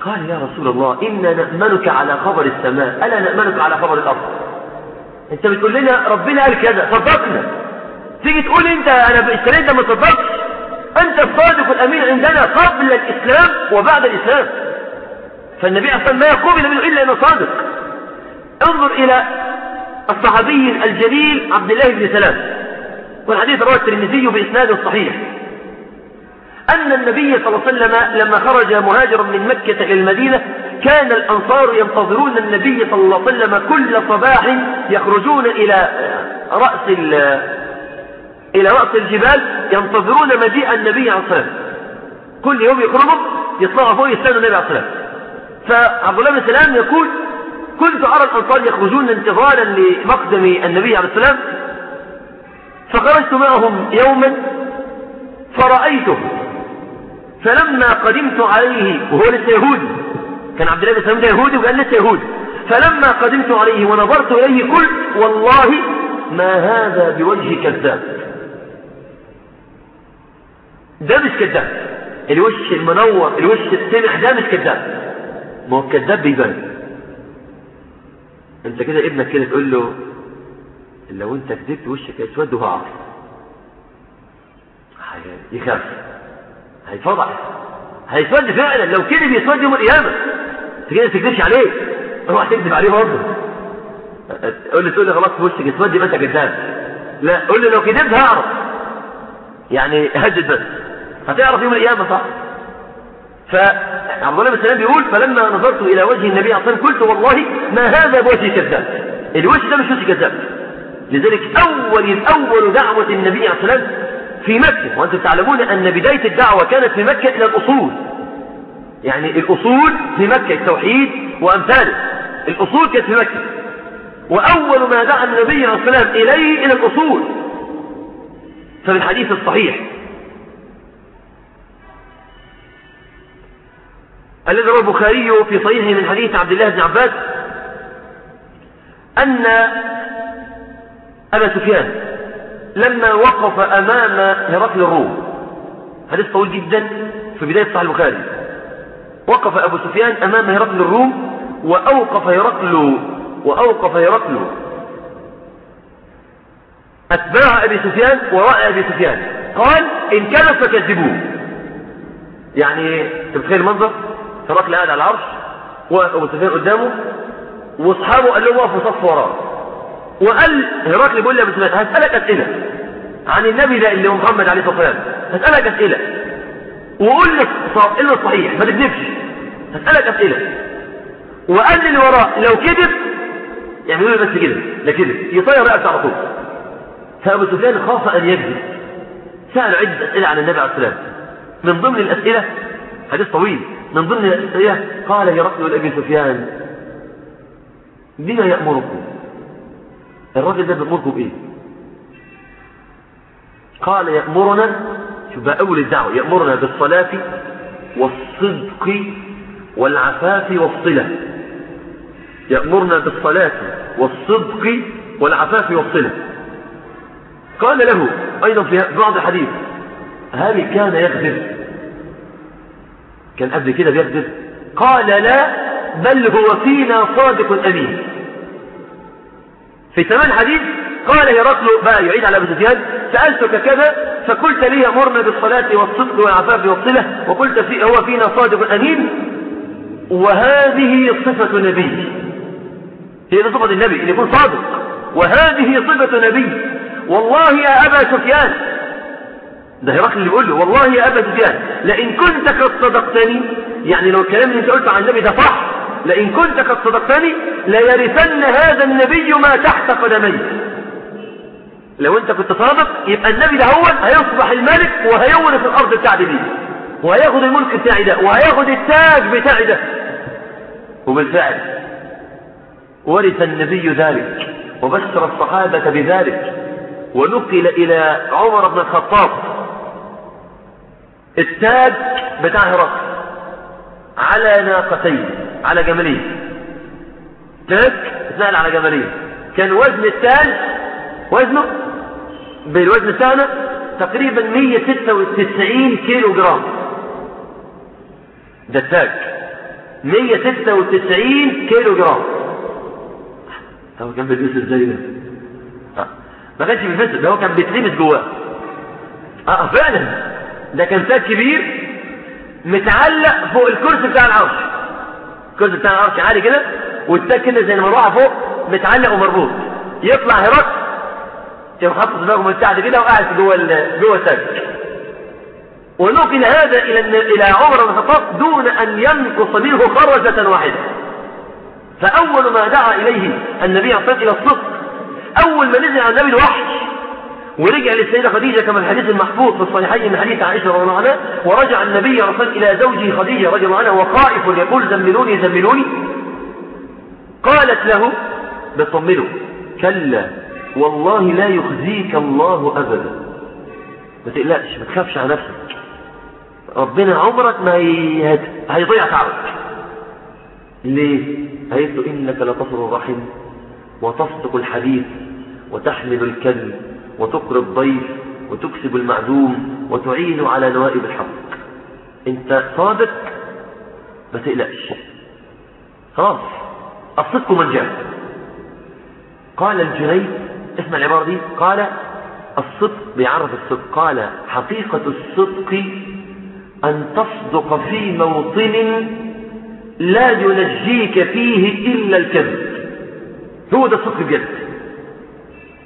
قال يا رسول الله إنا نأمنك على خبر السماء. ألا نأمنك على خبر الأرض؟ أنت بتقول لنا ربنا قال كذا صدقنا. تيجي تقول أنت أنا اشتريت ما تصدقش أنت الصادق الأمين عندنا قبل الإسلام وبعد الإسلام. فالنبي أصلا ما يقوم إلا انه صادق. انظر إلى الصحابي الجليل عبد الله بن سلام. والحديث رواه الترمذي بإسناد صحيح. أن النبي صلى الله عليه وسلم لما خرج مهاجرا من مكة إلى المدينة كان الأنصار ينتظرون النبي صلى الله عليه وسلم كل صباح يخرجون إلى رأس إلى رأس الجبال ينتظرون مجيء النبي عليه الصلاة كل يوم يخرجوا يطلعوا فوق يستنوا النبي عليه الصلاة فعبد الله بن سلام يقول كنت أرى الأنصار يخرجون انتظارا لمقدم النبي عليه السلام فخرجت معهم يوما فرأيته فلما قدمت عليه وهو لسه يهودي كان عبد الله بن سلام ده يهودي وقال لسه يهودي فلما قدمت عليه ونظرت إليه قلت والله ما هذا بوجه كذاب. ده مش كذاب. الوش المنور الوش السمح ده مش كذاب. ما هو الكذاب بيبان. انت كده ابنك كده تقول له لو انت كذبت وشك يسود وهعرف يخاف. هيفضح هيسود فعلا. لو كذب يسود يوم القيامة. انت كده تكذبش عليه. اوعى تكذب عليه برضه. قول لي تقول لي خلاص وشك يسود يبقى انت كذاب. لا قول لي لو كذبت هعرف. يعني هجد بس. هتعرف يوم القيامة صح. فعبد الله بن سلام بيقول فلما نظرت إلى وجه النبي عليه الصلاه والسلام قلت والله ما هذا بوجه كذاب الوجه ده مش وجه كذاب. لذلك أول أول دعوة النبي عليه الصلاه والسلام في مكة وأنتم تعلمون أن بداية الدعوة كانت في مكة إلى الأصول. يعني الأصول في مكة التوحيد وأمثاله. الأصول كانت في مكة. وأول ما دعا النبي عليه الصلاه والسلام إليه إلى الأصول. ففي الحديث الصحيح الذي رواه البخاري في صحيحه من حديث عبد الله بن عباس أن أبا سفيان لما وقف أمام هرقل الروم حديث طويل جدا في بداية صحيح البخاري وقف أبو سفيان أمام هرقل الروم وأوقف هرقل وأوقف هرقل. أتباع أبي سفيان وراء أبي سفيان قال إن كان فكذبوه. يعني تتخيل المنظر؟ هرقل قاعد على العرش وأبو سفيان قدامه. واصحابه قال لهم وقفوا صف وراه. وقال هرقل بيقول لي أبو سفيان هسألك أسئلة عن النبي ده اللي هو محمد عليه الصلاة والسلام. هسألك أسئلة. وقول لي الصحيح ما تكذبش. هسألك أسئلة. وقال لي اللي وراه لو كذب يعني يقول بس كده لا كده يطير رأسه على طول. فأبو سفيان خاف أن يكذب. سأل عدة أسئلة عن النبي عليه الصلاة والسلام. من ضمن الأسئلة حديث طويل. من ضمن الأسئلة قال هرقل لأبي سفيان بما يأمركم؟ الراجل ده بيأمركم بإيه قال يأمرنا شوف أول الدعوة يأمرنا بالصلاة والصدق والعفاف والصلة. يأمرنا بالصلاة والصدق والعفاف والصلة. قال له أيضا في بعض الحديث هل كان يكذب كان قبل كده بيكذب قال لا بل هو فينا صادق أمين. في ثمان حديث قال هرقل بقى يعيد على ابو سفيان سألتك كذا فقلت لي أمرنا بالصلاة والصدق والعفاف والصلة وقلت في هو فينا صادق أمين. وهذه صفة نبي. هي صفة النبي إن يكون صادق. وهذه صفة نبي. والله يا أبا سفيان ده هرقل اللي بيقول له والله يا أبا سفيان لئن كنت قد صدقتني يعني لو الكلام اللي أنت قلته عن النبي ده صح لئن كنت قد صدقتني ليرثن هذا النبي ما تحت قدمي لو أنت كنت صادق يبقى النبي ده هو هيصبح الملك وهيورث الأرض بتاعتي دي وهياخد الملك بتاعي ده وهياخد التاج بتاعي ده. وبالفعل ورث النبي ذلك وبشر الصحابة بذلك ونقل إلى عمر بن الخطاب التاج بتاع هرقل. على ناقتين على جملين تاج اتنقل على جملين كان وزن التاج وزنه بالوزن بتاعنا تقريبا 196 كيلو جرام ده التاج. 196 كيلو جرام هو كان بيلبس إزاي ده؟ ما كانش بيلبس ده هو كان بيتلبس جواه. آه فعلا. ده كان تاج كبير متعلق فوق الكرسي بتاع العرش. الكرسي بتاع العرش عالي كده والتاج كده زي المروحه فوق متعلق ومربوط. يطلع هرقل يوم حط دماغه من تحت كده وقاعد جوه جوه التاج ونقل هذا إلى إلى عمر بن الخطاب دون أن ينقص منه خرجه واحدة. فأول ما دعا إليه النبي صلى الله عليه وسلم إلى الصدق أول ما نزل على النبي الوحي ورجع للسيدة خديجة كما الحديث المحفوظ في الصحيحين من حديث عائشة رضي الله عنها ورجع النبي وسلم إلى زوجه خديجة رضي الله عنها وخائف يقول زملوني زملوني. قالت له بطمنه كلا والله لا يخزيك الله أبدا. ما تقلقش ما تخافش على نفسك. ربنا عمرك ما هي... هيضيع تعبك. ليه؟ له إنك لتصل الرحم وتصدق الحديث وتحمل الكلب وتقري الضيف وتكسب المعدوم وتعين على نوائب الحق. انت صادق؟ ما تقلقش. خلاص الصدق من جاء. قال الجنيد اسمع العبارة دي قال الصدق بيعرف الصدق. قال حقيقة الصدق أن تصدق في موطن لا ينجيك فيه إلا الكذب. هو ده الصدق بجد.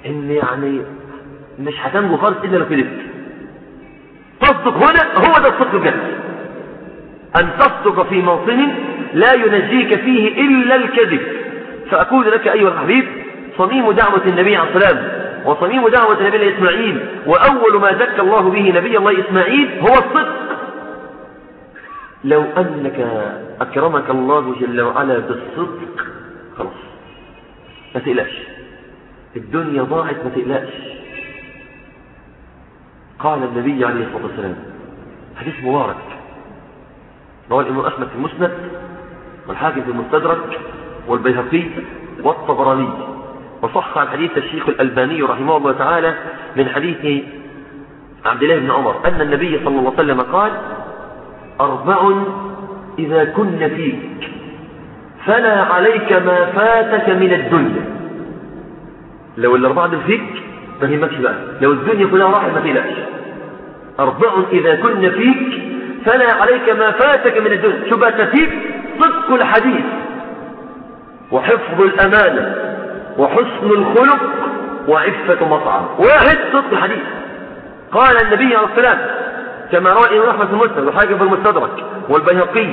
إن يعني مش هتنجو خالص إلا لو كذبت. تصدق هنا هو ده الصدق بجد أن تصدق في موطن لا ينجيك فيه إلا الكذب. فأقول لك أيها الحبيب صميم دعوة النبي عليه السلام وصميم دعوة النبي إسماعيل وأول ما زكى الله به نبي الله إسماعيل هو الصدق. لو أنك أكرمك الله جل وعلا بالصدق خلاص ما تقلقش. الدنيا ضاعت ما تقلقش. قال النبي عليه الصلاة والسلام حديث مبارك. رواه الإمام أحمد في المسند والحاكم في المستدرك والبيهقي والطبراني. وصح عن حديث الشيخ الألباني رحمه الله تعالى من حديث عبد الله بن عمر أن النبي صلى الله عليه وسلم قال أربع إذا كن فيك فلا عليك ما فاتك من الدنيا. لو الأربعة فيك ما يهمكش بقى لو الدنيا كلها راحت ما تقلقش. أربع إذا كن فيك فلا عليك ما فاتك من الدنيا. شو بقى صدق الحديث. وحفظ الأمانة وحسن الخلق وعفة مطعم واحد صدق الحديث. قال النبي عليه السلام كما روى الإمام أحمد في المسند وحاكم في المستدرك والبيهقي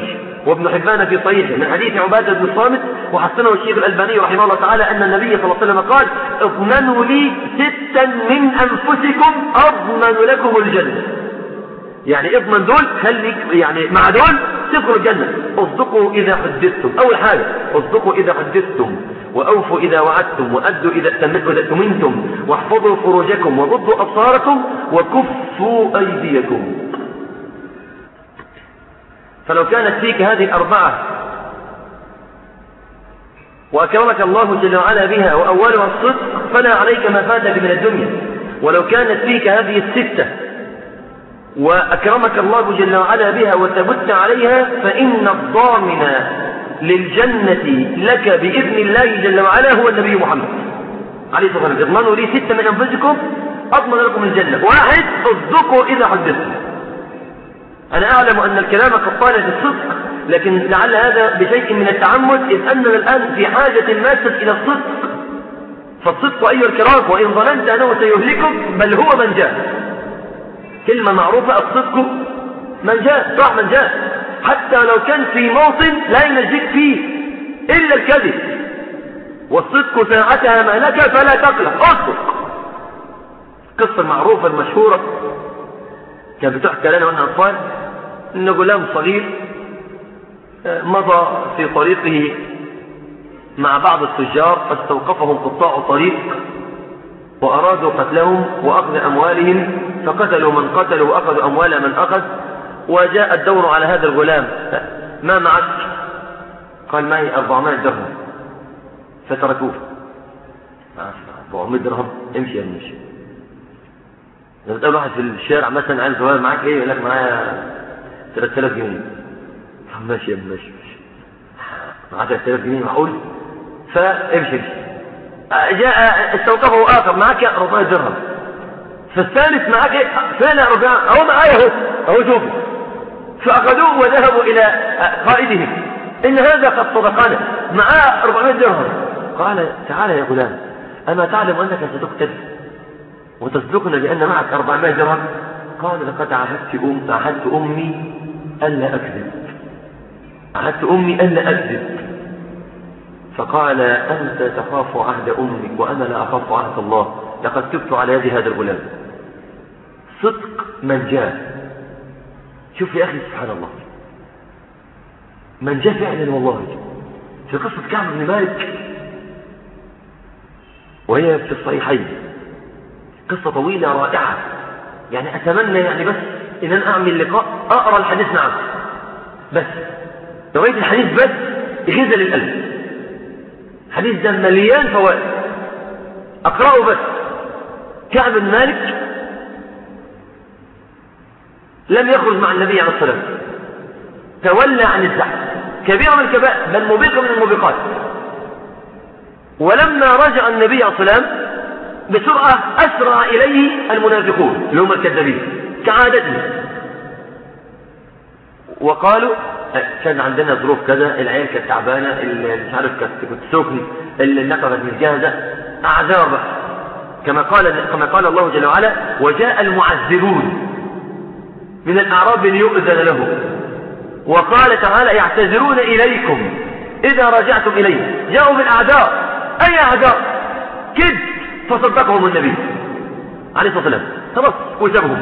وابن حبان في صحيحه من حديث عبادة بن الصامت وحسنه الشيخ الألباني رحمه الله تعالى أن النبي صلى الله عليه وسلم قال اضمنوا لي ستا من أنفسكم أضمن لكم الجنة. يعني اضمن دول خليك يعني مع دول تدخلوا الجنة. اصدقوا إذا حدثتم. أول حاجة اصدقوا إذا حدثتم وأوفوا إذا وعدتم وأدوا إذا اتمنتم واحفظوا فروجكم وغضوا أبصاركم وكفوا أيديكم. فلو كانت فيك هذه الأربعة وأكرمك الله جل وعلا بها وأولها الصدق فلا عليك ما فاتك من الدنيا. ولو كانت فيك هذه الستة وأكرمك الله جل وعلا بها وثبت عليها فإن الضامن للجنة لك بإذن الله جل وعلا هو النبي محمد. عليه الصلاة والسلام. اضمنوا لي ستة من أنفسكم أضمن لكم الجنة. واحد اصدقوا إذا حدثتم. أنا أعلم أن الكلام قد طال في الصدق لكن لعل هذا بشيء من التعمد إذ أننا الآن في حاجة ماسة إلى الصدق. فالصدق أيها الكرام وإن ظننت أنه سيهلكك بل هو من جاء. كلمة معروفة الصدق من جاء صح من جاء. حتى لو كان في موطن لا ينجيك فيه إلا الكذب. والصدق ساعتها ما لك فلا تقلق. اصدق. القصة المعروفة المشهورة كان بتحكى لنا وأنا أطفال ان غلام صغير آه، مضى في طريقه مع بعض التجار فاستوقفهم قطاع طريق وأرادوا قتلهم وأخذ أموالهم فقتلوا من قتلوا وأخذوا أموال من أخذ وجاء الدور على هذا الغلام. ما معك؟ قال معي 400 درهم. فتركوه. 400 درهم. امشي يا امشي لما تقابل واحد في الشارع مثلا عايز صغير معاك إيه؟ يقول لك معايا 3000 جنيه. ماشي يا ماشي ماشي. معاك 3000 جنيه معقول؟ فامشي جاء استوقفه اخر معاك 400 درهم. فالثالث معاك فين 400 أهو معايا أهو أهو شوفوا فأخذوه وذهبوا إلى قائدهم إن هذا قد صدقنا معاه 400 درهم. قال تعال يا غلام أما تعلم أنك ستقتل وتصدقنا بأن معك 400 درهم قال لقد عهدت أم عهدت أمي ألا أكذب. عهدت أمي ألا أكذب. فقال أنت تخاف عهد أمك وأنا لا أخاف عهد الله. لقد تبت على يد هذا الغلام. صدق من جاء. شوف يا أخي سبحان الله. من جاء فعلا والله. في قصة كعب بن مالك وهي في الصحيحين. قصة طويلة رائعة. يعني أتمنى يعني بس إن أنا أعمل لقاء أقرأ الحديث معك بس رواية الحديث بس غذى للقلب. الحديث ده مليان فوائد. أقرأه بس. كعب بن مالك لم يخرج مع النبي عليه الصلاة والسلام. تولى عن الزحف كبيرة من الكبائر بل موبقة من الموبقات ولما رجع النبي عليه الصلاة والسلام بسرعة أسرع إليه المنافقون. اللي هم الكذابين. كعادتهم وقالوا كان عندنا ظروف كذا العيال كانت تعبانة مش عارف كنت سخن النقبة مش جاهزة. أعذار كما قال كما قال الله جل وعلا وجاء المعذبون من الأعراب ليؤذن له. وقال تعالى يعتذرون إليكم. إذا رجعتم إليه. جاءوا بالأعذار. أي أعذار؟ كذب. فصدقهم النبي عليه الصلاة والسلام. خلاص وسابهم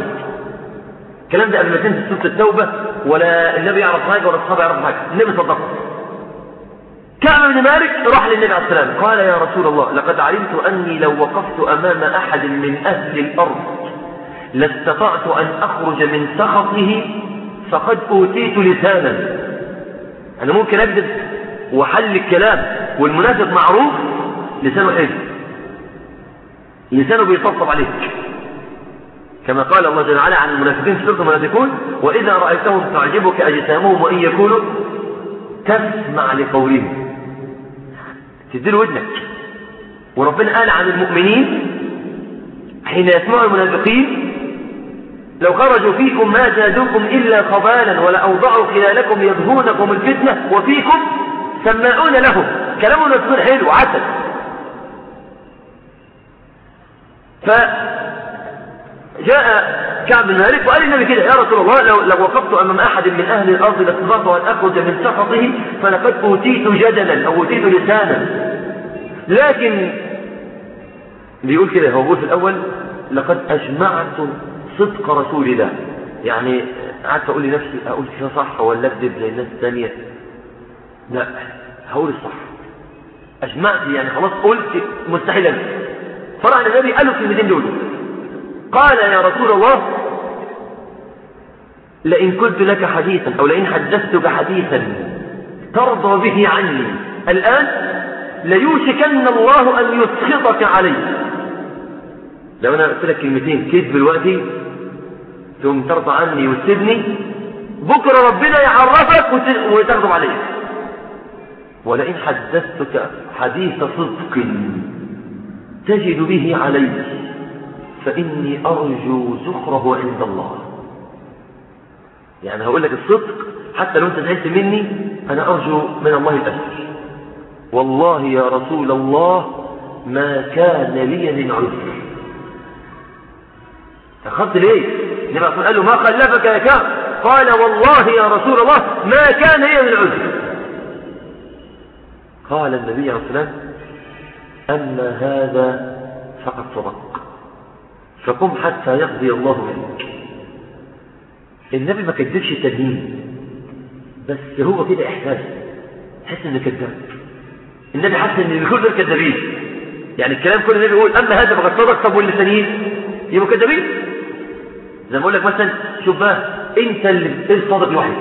الكلام ده قبل ما تنزل سورة التوبة ولا النبي يعرف حاجة ولا الصحابة يعرفوا حاجة. النبي صدقه كعب بن مالك راح للنبي عليه السلام. قال يا رسول الله لقد علمت أني لو وقفت أمام أحد من أهل الأرض لاستطعت أن أخرج من سخطه فقد أوتيت لسانا. أنا ممكن أكذب وحل الكلام والمنافق معروف لسانه حلو لسانه بيطبطب عليك كما قال الله جل وعلا عن المنافقين في سورة المنافقون وإذا رأيتهم تعجبك أجسامهم وإن يكونوا تسمع لقولهم. تديله ودنك. وربنا قال عن المؤمنين حين يسمع المنافقين لو خرجوا فيكم ما زادوكم إلا خبالا ولا أوضعوا خلالكم يبغونكم الفتنة وفيكم سماعون لهم. كلام المنافقين حلو عسل فجاء كعب بن مالك وقال النبي كده يا رسول الله لو, لو وقفت أمام أحد من أهل الأرض لاستطعت أن أخرج من سخطه فلقد أوتيت جدلا أو أوتيت لسانا. لكن بيقول كده هو بيقول في الأول لقد أجمعت صدق رسول الله. يعني قعدت أقول لنفسي أقول كده صح ولا أكذب زي الناس الثانية؟ لا هقول الصح. أجمعت يعني خلاص قلت مستحيل فرع النبي قال له الكلمتين دول قال يا رسول الله لئن كنت لك حديثا أو لئن حدثتك حديثا ترضى به عني الآن ليوشكن الله أن يسخطك عليه لو أنا قلت لك كلمتين كذب دلوقتي ثم ترضى عني وتسيبني بكرة ربنا يعرفك وتغضب عليك. ولئن حدثتك حديث صدق. تجد به علي فإني أرجو زخره عند الله. يعني هقول لك الصدق حتى لو أنت زعلت مني أنا أرجو من الله الأجر والله يا رسول الله ما كان لي من عذر. أخذت ليه؟ النبي قال له ما خلفك يا كعب قال والله يا رسول الله ما كان لي من عذر. قال النبي عليه الصلاة والسلام أما هذا فقد صدق فقم حتى يقضي الله منك. النبي ما كذبش التدين بس هو كده إحساس حس إنه كذاب. النبي حس إن كل دول كذابين. يعني الكلام كل النبي يقول أما هذا فقد صدق طب واللسانيين يبقوا كذابين؟ زي ما أقول لك مثلا شوف بقى أنت اللي الصادق لوحدك؟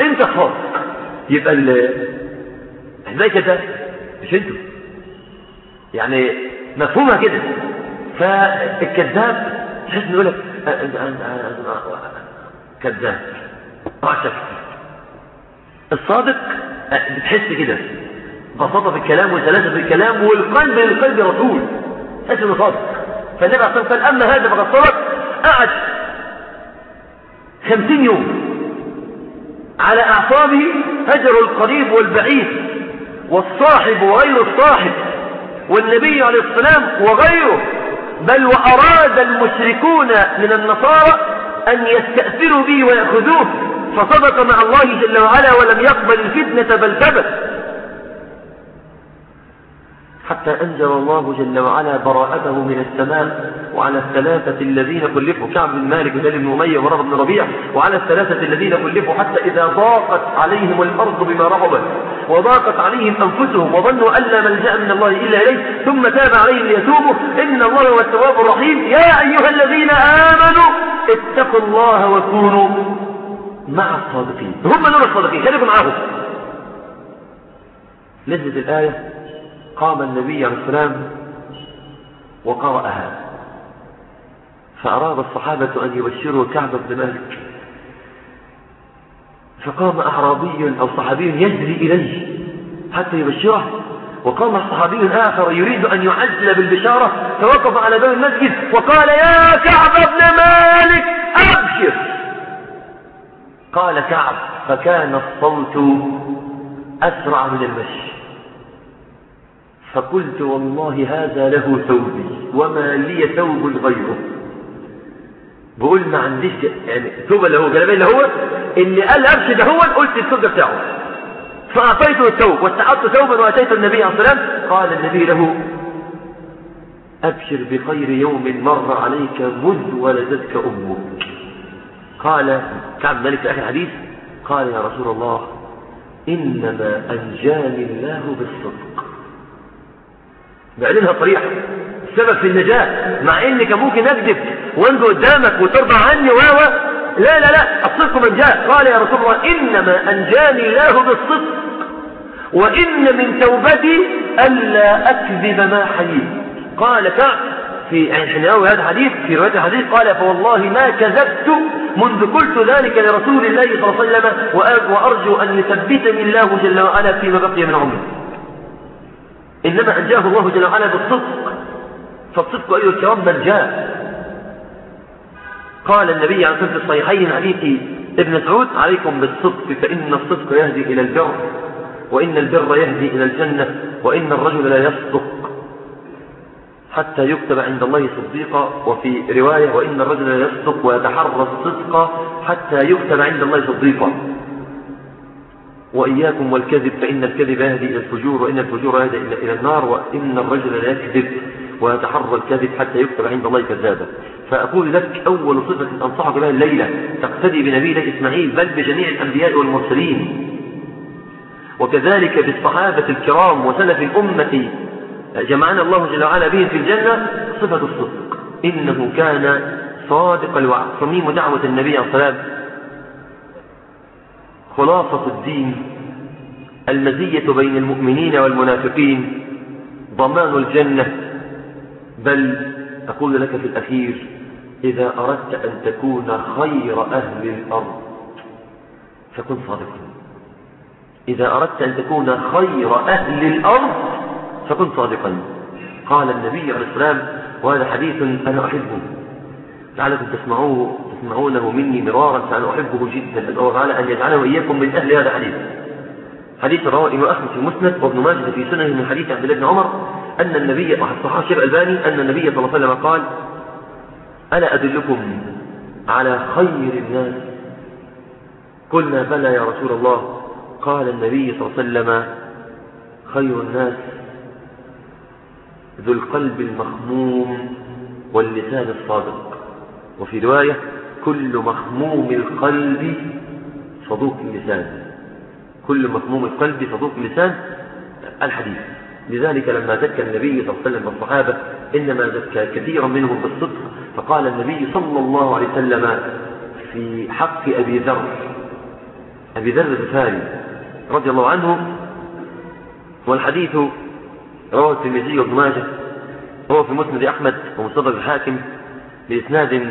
أنت الصادق. يبقى إزاي كده مش أنتوا. يعني مفهومها كده فالكذاب تحس انه يقول لك كذاب عشق الصادق بتحس كده بساطة في الكلام وسلاسة في الكلام والقلب للقلب رسول تحس انه صادق فالنبي عليه الصلاة والسلام اما هذا فقد صدق قعد خمسين يوم على اعصابه هجر القريب والبعيد والصاحب وغير الصاحب والنبي عليه السلام وغيره بل وأراد المشركون من النصارى أن يستأثروا به ويأخذوه فصدق مع الله جل وعلا ولم يقبل الفتنة بل ثبت. حتى أنزل الله جل وعلا براءته من السماء وعلى الثلاثة الذين كلفوا. كعب بن مالك وهلال بن أمية ورغب بن ربيع وعلى الثلاثة الذين كلفوا حتى إذا ضاقت عليهم الأرض بما رغبت وضاقت عليهم أنفسهم وظنوا أن لا ملجأ من الله إلا إليه ثم تاب عليهم ليتوبوا. إن الله هو التواب الرحيم. يا أيها الذين آمنوا اتقوا الله وكونوا مع الصادقين. هم دول الصادقين. خليكم معاهم نزلت الآية. قام النبي عليه السلام وقرأها. فأراد الصحابة أن يبشروا كعب بن مالك. فقام أعرابي أو صحابي يجري إليه حتى يبشره. وقام صحابي آخر يريد أن يعجل بالبشارة. فوقف على باب المسجد وقال يا كعب بن مالك أبشر. قال كعب فكان الصوت أسرع من المشي. فقلت والله هذا له ثوبي وما لي ثوب غيره. بقول ما عنديش يعني ثوب اللي هو جلابية اللي هو اللي قال امشي ده هو قلت الثوب بتاعه. فأعطيته الثوب واستحضت ثوبا وأتيت النبي عليه الصلاة والسلام. قال النبي له أبشر بخير يوم مر عليك مذ ولدتك أمك. قال كعب مالك في آخر الحديث قال يا رسول الله إنما أنجاني الله بالصدق. بعلنها صريحة السبب في النجاة مع ان كان ممكن اكذب وانجو قدامك وترضى عني و لا لا لا الصدق من جاء. قال يا رسول الله إنما أنجاني الله بالصدق وإن من توبتي ألا أكذب ما حييت. قال كعب في حين يروي هذا الحديث؟ في رواية الحديث قال فوالله ما كذبت منذ قلت ذلك لرسول الله صلى الله عليه وسلم وأرجو أن يثبتني الله جل وعلا فيما بقي من عمري. إنما أنجاه الله جل وعلا بالصدق. فالصدق أيها الكرام من جاء قال النبي عن سنة الصحيحين حديث ابن مسعود عليكم بالصدق فإن الصدق يهدي إلى البر وإن البر يهدي إلى الجنة وإن الرجل لا يصدق. حتى يكتب عند الله صديقا وفي رواية وإن الرجل لا يصدق ويتحرى الصدق حتى يكتب عند الله صديقا. وإياكم والكذب فإن الكذب يهدي إلى الفجور وإن الفجور يهدي إلى النار وإن الرجل لا يكذب ويتحرى الكذب حتى يكتب عند الله كذابا. فأقول لك أول صفة أنصحك بها الليلة تقتدي بنبينا إسماعيل بل بجميع الأنبياء والمرسلين. وكذلك بالصحابة الكرام وسلف الأمة جمعنا الله جل وعلا بهم في الجنة صفة الصدق. إنه كان صادق الوعد. صميم دعوة النبي عليه الصلاة والسلام خلاصة الدين المزية بين المؤمنين والمنافقين ضمان الجنة. بل أقول لك في الأخير إذا أردت أن تكون خير أهل الأرض فكن صادقا. إذا أردت أن تكون خير أهل الأرض فكن صادقا. قال النبي عليه السلام وهذا حديث أنا أحبه لعلكم تسمعوه. تسمعونه مني مرارا فأنا أحبه جدا الله تعالى أن يجعله إياكم من أهل هذا الحديث. حديث رواه إمام أحمد في المسند وابن ماجه في سنه من حديث عبد الله بن عمر أن النبي صححه الشيخ الألباني أن النبي صلى الله عليه وسلم قال ألا أدلكم على خير الناس؟ قلنا بلى يا رسول الله. قال النبي صلى الله عليه وسلم خير الناس ذو القلب المخموم واللسان الصادق. وفي رواية كل مخموم القلب صدوق اللسان. كل مخموم القلب صدوق اللسان الحديث. لذلك لما زكى النبي صلى الله عليه وسلم الصحابة إنما زكى كثيرا منهم بالصدق فقال النبي صلى الله عليه وسلم في حق أبي ذر أبي ذر الغفاري رضي الله عنه والحديث رواه الترمذي وابن ماجه هو في مسند أحمد ومستدرك الحاكم بإسناد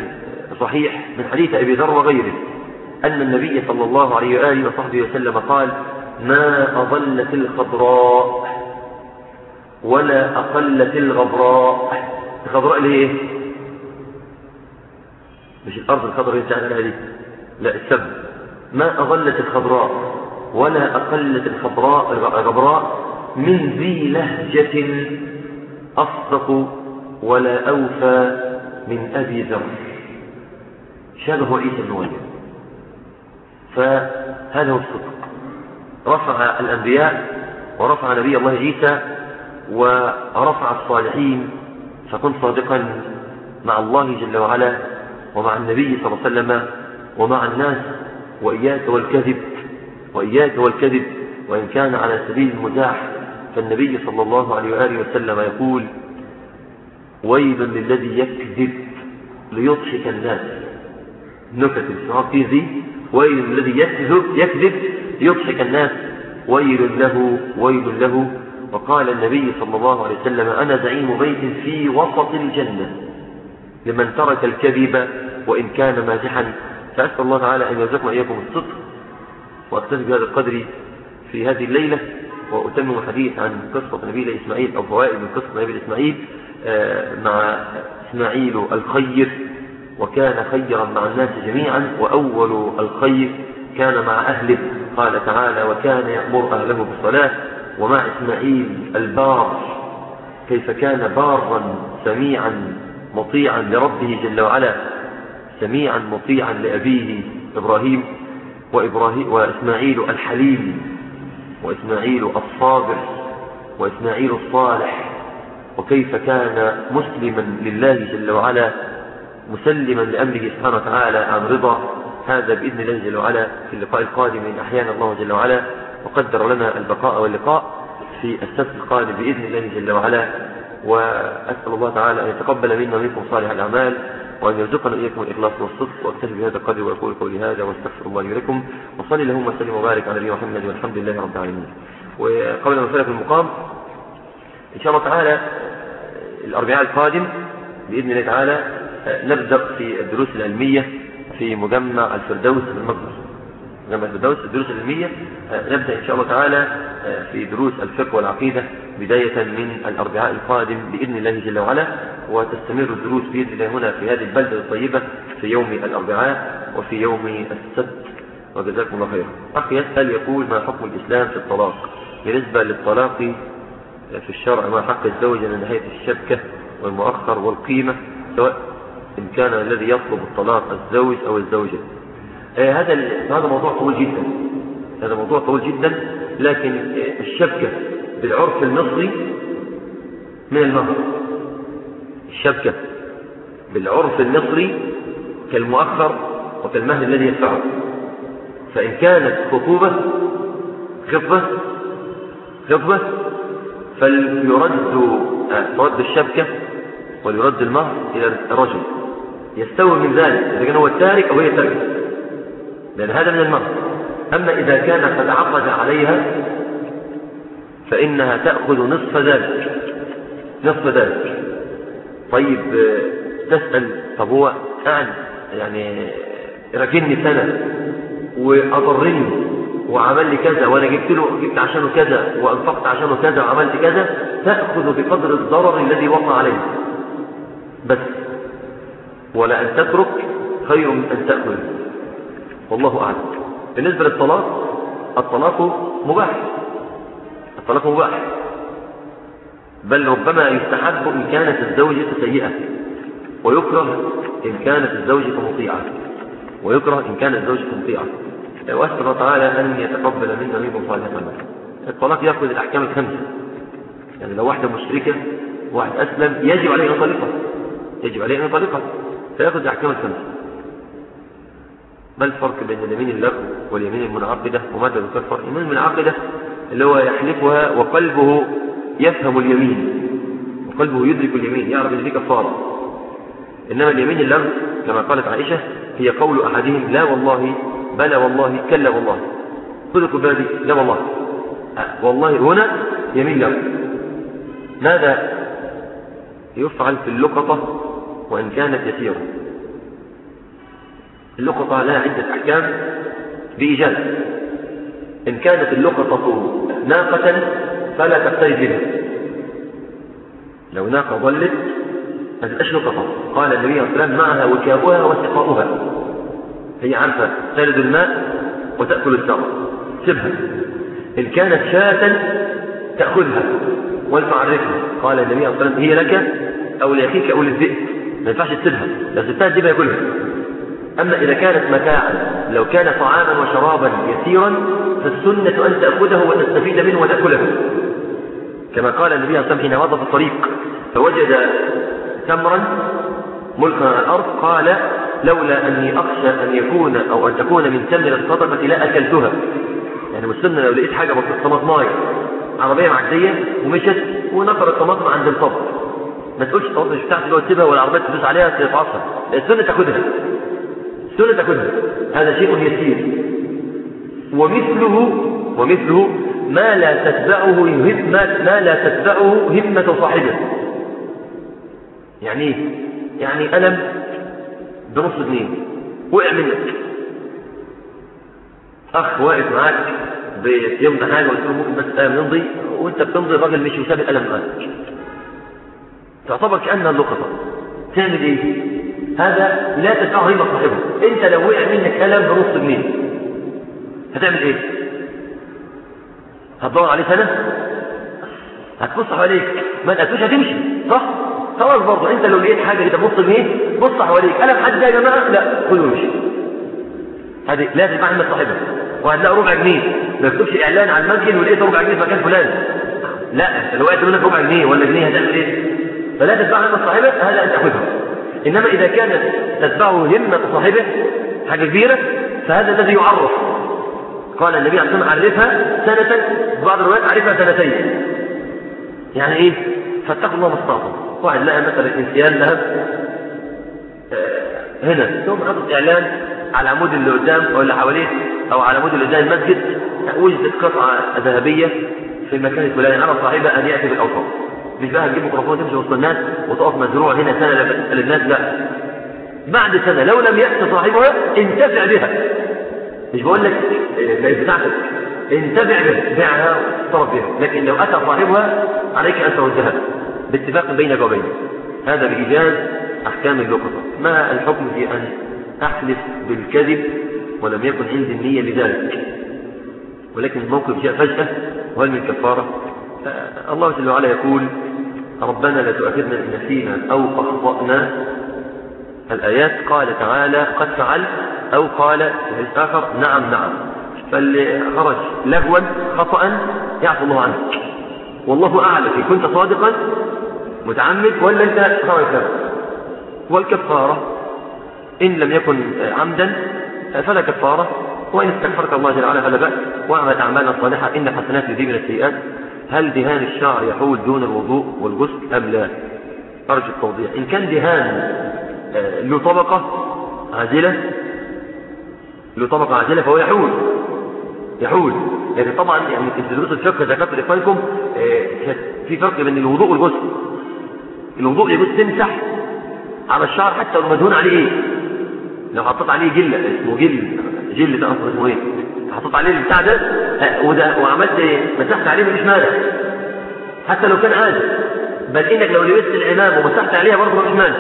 صحيح من حديث أبي ذر وغيره أن النبي صلى الله عليه وآله وصحبه وسلم قال ما أضلت الخضراء ولا أقلت الغبراء. الخضراء اللي هي مش الأرض الخضراء اللي تعمل هذه لا السب ما أضلت الخضراء ولا أقلت الخضراء الغبراء من ذي لهجة أصدق ولا أوفى من أبي ذر. شبه عيسى بن مريم. فهذا هو الصدق. رفع الأنبياء ورفع نبي الله عيسى ورفع الصالحين فكن صادقا مع الله جل وعلا ومع النبي صلى الله عليه وسلم ومع الناس. وإياك والكذب وإياك والكذب وإن كان على سبيل المزاح فالنبي صلى الله عليه وآله وسلم يقول ويل للذي يكذب ليضحك الناس. نكت في ذي ويل الذي يكذب يكذب ليضحك الناس. ويل له ويل له. وقال النبي صلى الله عليه وسلم أنا زعيم بيت في وسط الجنة. لمن ترك الكذب وإن كان مازحا فأسأل الله تعالى أن يرزقنا إياكم الصدق وأكتفي بهذا القدر في هذه الليلة. وأتمم الحديث عن قصة نبيل إسماعيل أو فوائد من قصة نبيل إسماعيل آه، مع إسماعيل الخير. وكان خيرا مع الناس جميعا وأول الخير كان مع أهله. قال تعالى وكان يأمر أهله بالصلاة. ومع إسماعيل البار كيف كان بارا سميعا مطيعا لربه جل وعلا سميعا مطيعا لأبيه إبراهيم وإبراهيم وإسماعيل الحليم وإسماعيل الصابر وإسماعيل الصالح. وكيف كان مسلما لله جل وعلا مسلما لأمره سبحانه وتعالى عن رضا. هذا بإذن الله جل وعلا في اللقاء القادم إن أحيانا الله جل وعلا وقدر لنا البقاء واللقاء في السبت القادم بإذن الله جل وعلا. وأسأل الله تعالى أن يتقبل منا ومنكم صالح الأعمال وأن يرزقنا إياكم الإخلاص والصدق. وأكتفي بهذا القدر وأقول قولي هذا واستغفر الله لكم وصلي اللهم وسلم وبارك على نبينا محمد والحمد لله رب العالمين. وقبل ما نفرق المقام إن شاء الله تعالى الأربعاء القادم بإذن الله تعالى نبدأ في الدروس العلمية في مجمع الفردوس المقدس مجمع الفردوس الدروس العلمية. نبدأ إن شاء الله تعالى في دروس الفقه والعقيدة بداية من الأربعاء القادم بإذن الله جل وعلا. وتستمر الدروس بإذن الله هنا في هذه البلدة الطيبة في يوم الأربعاء وفي يوم السبت. وجزاكم الله خيرا. أخ يسأل يقول ما حكم الإسلام في الطلاق؟ بالنسبة للطلاق في الشرع ما حق الزوجة من نهاية الشبكة والمؤخر والقيمة سواء إن كان الذي يطلب الطلاق الزوج أو الزوجة. آه هذا هذا موضوع طويل جدا. هذا موضوع طويل جدا لكن الشبكة بالعرف المصري من المهر الشبكة بالعرف المصري كالمؤخر وكالمهر الذي يدفعه. فإن كانت خطوبة خطبة خطبة فليرد ترد الشبكة وليرد المهر إلى الرجل. يستوي من ذلك إذا كان هو التارك أو هي التارك. لأن هذا من المهر أما إذا كان قد عقد عليها فإنها تأخذ نصف ذلك. نصف ذلك. طيب تسأل طب هو قاعد يعني ركني سنة وأضرني وعمل لي كذا وأنا جبت له جبت عشانه كذا وأنفقت عشانه كذا وعملت كذا تأخذ بقدر الضرر الذي وقع عليه. بس ولا أن تترك خير من أن تاخذ والله أعلم. بالنسبة للطلاق الطلاق مباح. الطلاق مباح. بل ربما يستحب إن كانت الزوجة سيئة ويكره إن كانت الزوجة مطيعة. ويكره إن كانت الزوجة مطيعة. وأسأل الله تعالى أن يتقبل منا منكم صالح العمل الطلاق يأخذ الأحكام الخمسة. يعني لو واحدة مشركة واحد أسلم يجب عليه أن يطلقها يجب عليه أن يطلقها فيأخذ الأحكام الخمسة ما الفرق بين اليمين اللغو واليمين المنعقدة وماذا الفرق اليمين المنعقدة اللي هو يحلفها وقلبه يفهم اليمين. وقلبه يدرك اليمين يعرف إن دي كفارة. إنما اليمين اللغو كما قالت عائشة هي قول أحدهم لا والله بلى والله كلا والله. صدق بالي لا والله. والله هنا يمين له ماذا يفعل في اللقطة؟ وإن كانت يسيرة اللقطة لها عدة أحكام بإيجاز إن كانت اللقطة ناقة فلا تقترب بها لو ناقة ضلت ما لقطة قال النبي صلى الله عليه وسلم معها وكاؤها وسقاؤها. هي عارفة تلد الماء وتأكل الثمر سيبها. إن كانت شاة تأخذها ولتعرفها قال النبي صلى الله عليه وسلم هي لك أو لأخيك أو للذئب. ما ينفعش تسيبها لو سبتها الذئب ياكلها أما إذا كانت متاعا لو كان طعاما وشرابا يسيرا فالسنة أن تأخذه وتستفيد منه وتأكله. كما قال النبي صلى الله عليه وسلم حين في الطريق فوجد تمرا على الأرض قال لولا أني أخشى أن يكون أو أن تكون من تمر الصدقة لا أكلتها. يعني مسلمنا لو لقيت حاجة بسيطة طماطماية عربية معدية ومشت ونقر الطماطم عند الفضل. ما تقولش الطماطم مش بتاعتي اللي تسيبها والعربية تدوس عليها تتعصر السنة تاخدها السنة تاخدها هذا شيء يسير. ومثله ومثله ما لا تتبعه همة ما لا تتبعه همة صاحبه. يعني إيه؟ يعني ألم بنص جنيه. وقع منك. أخ واقف معاك بيمضي حاجة وقلت له ممكن بس آه نمضي وأنت بتمضي الراجل مشي وساب الألم معاك تعتبر كأنها اللقطة تعمل إيه؟ هذا لا تدفعه ريبة صاحبه أنت لو وقع منك ألم بنص جنيه هتعمل إيه؟ هتدور عليه سنة؟ هتبص حواليك ما لقيتوش هتمشي صح؟ خلاص برضه أنت لو لقيت حاجة كده بص جنيه بص حواليك قلم حد يا جماعة لا خذوا وامشي هذه لازم اعمل صاحبها وهتلاقي ربع جنيه ما يكتبش إعلان على المسجد ولقيت ربع جنيه في مكان فلان لا أنت لو وقعت منك ربع جنيه ولا جنيه هتعمل إيه؟ فلا تتبع همة صاحبه هذا أن تاخذها إنما إذا كانت تتبعه همة صاحبه حاجة كبيرة فهذا الذي يعرف. قال النبي عليه الصلاة والسلام عرفها سنة. بعض الروايات عرفها سنتين. يعني إيه؟ فاتقوا الله ما استطعتم. واحد لقى مثلا إنسيان ذهب هنا. ثم حاطط اعلان على العمود اللي قدام أو اللي حواليه أو على العمود اللي قدام المسجد. وجدت قطعه ذهبية في المكان الفلاني على صاحبها أن يأتي بالأوصاف. مش بقى تجيب ميكروفون تمشي وسط الناس وتقف مزروع هنا سنة الناس لا. بعد سنة لو لم ياتي صاحبها انتفع بها. مش بقول لك بتاعتك انتفع بها بيعها واتصرف بها. لكن لو أتى صاحبها عليك أن تردها باتفاق بينك وبينه. هذا بإيجاز أحكام اللقطة ما الحكم في أن أحلف بالكذب ولم يكن عندي النية لذلك؟ ولكن الموقف جاء فجأة وهل من كفارة؟ الله جل وعلا يقول ربنا لا تؤاخذنا إن نسينا أو أخطأنا. الآيات قال تعالى قد فعلت أو قال في نعم نعم. فاللي خرج لغوا خطأ يعفو الله عنك والله أعلم إن كنت صادقا متعمد ولا أنت خرج والكفارة إن لم يكن عمدا فلا كفارة. وإن استغفرك الله جل وعلا فلا بأس. وأعمل أعمالا صالحة إن حسنات يذيبن السيئات. هل دهان الشعر يحول دون الوضوء والغسل أم لا؟ أرجو التوضيح. إن كان دهان له طبقة عاجلة له طبقة عاجلة فهو يحول يحول. لكن طبعا يعني في دروس الفقه ذكرت لإخوانكم في فرق بين الوضوء والغسل. الوضوء يجوز تمسح على الشعر حتى لو مدهون عليه. إيه لو حطيت عليه جل اسمه جل جل ده اسمه إيه؟ حطيت عليه البتاع ده وده وعملت مسحت عليه مفيش مانع حتى لو كان عادي. بل إنك لو لبست العمام ومسحت عليها برضه مفيش مانع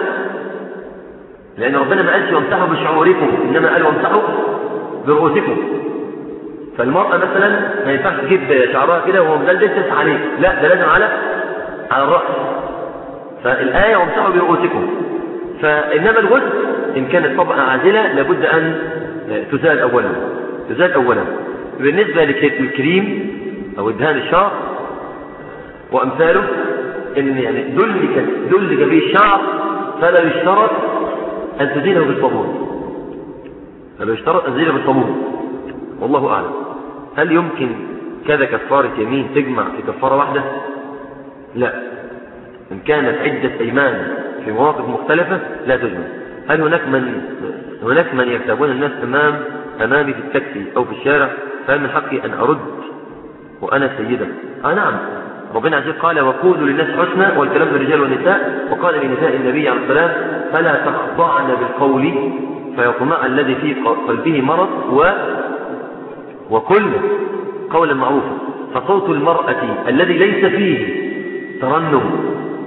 لأن ربنا ما قالش وامسحوا بشعوركم إنما قال وامسحوا برؤوسكم. فالمرأة مثلا ما ينفعش تجيب شعرها كده وهو مدلدل تمسح عليه. لا ده لازم على على الرأس. فالآية وامسحوا برؤوسكم. فإنما الغسل إن كانت طبقة عازلة لابد أن تزال أولا. تزال أولا. بالنسبة للكريم أو ادهان الشعر وأمثاله إن يعني دلك دلك به الشعر فلا يشترط أن تزيله بالصابون. فلا يشترط أن تزيله بالصابون. والله أعلم. هل يمكن كذا كفارة يمين تجمع في كفارة واحدة؟ لا. إن كانت عدة أيمان في مواقف مختلفة لا تجمع. هل هناك من هناك من يكتبون الناس أمام أمامي في التاكسي أو في الشارع؟ فهل من حقي أن أرد وأنا سيدة؟ آه نعم. ربنا عز وجل قال وقولوا للناس حسنى والكلام للرجال والنساء. وقال لنساء النبي عليه السلام فلا تخضعن بالقول فيطمع الذي في قلبه مرض و وكل قولا معروفا. فصوت المرأة الذي ليس فيه ترنم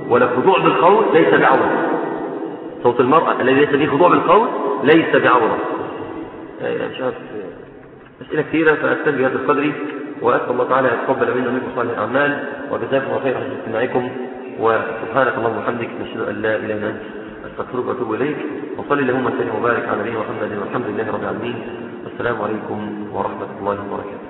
ولا خضوع بالقول ليس بعورة صوت المرأة الذي ليس فيه خضوع بالقول ليس بعورة يعني مش عارف أسئلة كثيرة فأكتب بهذا القدر وأسأل الله تعالى يتقبل منا ومنكم صالح الأعمال وجزاكم الله خيرا على استماعكم وسبحانك اللهم وبحمدك نشهد أن لا إله إلا أنت أستغفرك وأتوب إليك وصلي اللهم وسلم وبارك على نبينا محمد والحمد لله رب العالمين. والسلام عليكم ورحمة الله وبركاته.